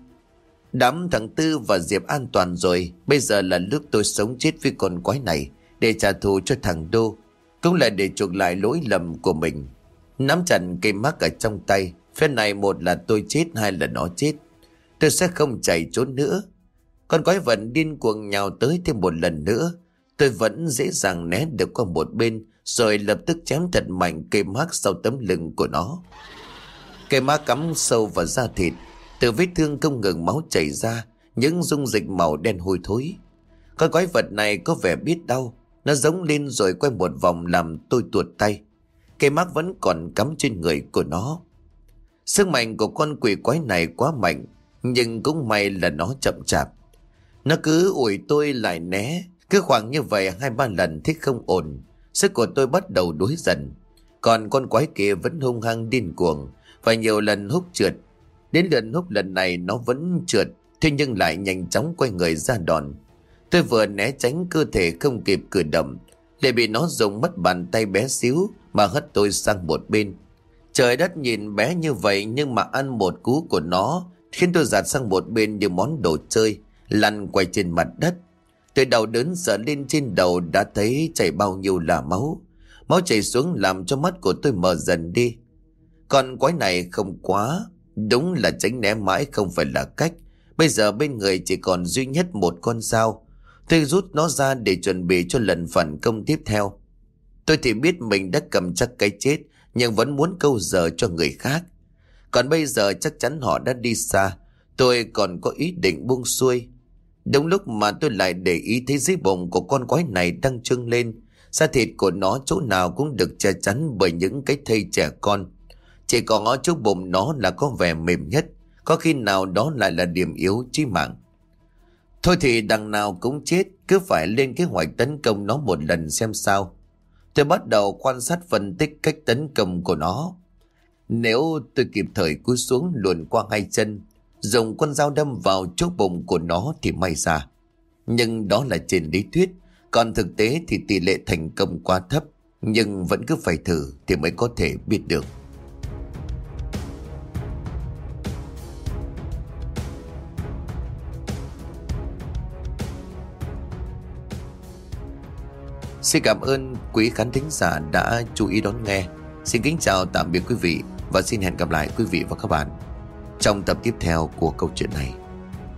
Đám thằng Tư và Diệp an toàn rồi, bây giờ là lúc tôi sống chết với con quái này để trả thù cho thằng Đô. Cũng là để chuộc lại lỗi lầm của mình. Nắm chặt cây mắc ở trong tay, Phép này một là tôi chết hai là nó chết. Tôi sẽ không chạy trốn nữa. Con quái vật điên cuồng nhào tới thêm một lần nữa. Tôi vẫn dễ dàng né được qua một bên rồi lập tức chém thật mạnh cây mắc sau tấm lưng của nó. Cây mắc cắm sâu vào da thịt, từ vết thương không ngừng máu chảy ra, những dung dịch màu đen hôi thối. Con quái vật này có vẻ biết đau, nó giống lên rồi quay một vòng làm tôi tuột tay. Cây mác vẫn còn cắm trên người của nó. Sức mạnh của con quỷ quái này quá mạnh, nhưng cũng may là nó chậm chạp. Nó cứ ủi tôi lại né, cứ khoảng như vậy hai ba lần thích không ổn. Sức của tôi bắt đầu đuối dần. Còn con quái kia vẫn hung hăng điên cuồng, và nhiều lần hút trượt. Đến lần hút lần này nó vẫn trượt, thế nhưng lại nhanh chóng quay người ra đòn. Tôi vừa né tránh cơ thể không kịp cử động, lại bị nó dùng mất bàn tay bé xíu mà hất tôi sang một bên. Trời đất nhìn bé như vậy nhưng mà ăn một cú của nó khiến tôi giạt sang một bên như món đồ chơi, lăn quay trên mặt đất. Tôi đau đớn sợ lên trên đầu đã thấy chảy bao nhiêu là máu. Máu chảy xuống làm cho mắt của tôi mờ dần đi. Còn quái này không quá, đúng là tránh né mãi không phải là cách. Bây giờ bên người chỉ còn duy nhất một con dao. Tôi rút nó ra để chuẩn bị cho lần phản công tiếp theo. Tôi thì biết mình đã cầm chắc cái chết, nhưng vẫn muốn câu giờ cho người khác. Còn bây giờ chắc chắn họ đã đi xa, tôi còn có ý định buông xuôi. Đúng lúc mà tôi lại để ý thấy dưới bụng của con quái này đang trưng lên, da thịt của nó chỗ nào cũng được che chắn bởi những cái thây trẻ con. Chỉ có chỗ bụng nó là có vẻ mềm nhất, có khi nào đó lại là điểm yếu chí mạng. Thôi thì đằng nào cũng chết, cứ phải lên kế hoạch tấn công nó một lần xem sao. Tôi bắt đầu quan sát phân tích cách tấn công của nó. Nếu tôi kịp thời cúi xuống luồn qua hai chân, dùng con dao đâm vào chốt bụng của nó thì may ra. Nhưng đó là trên lý thuyết, còn thực tế thì tỷ lệ thành công quá thấp, nhưng vẫn cứ phải thử thì mới có thể biết được. Xin cảm ơn quý khán thính giả đã chú ý đón nghe. Xin kính chào, tạm biệt quý vị và xin hẹn gặp lại quý vị và các bạn trong tập tiếp theo của câu chuyện này.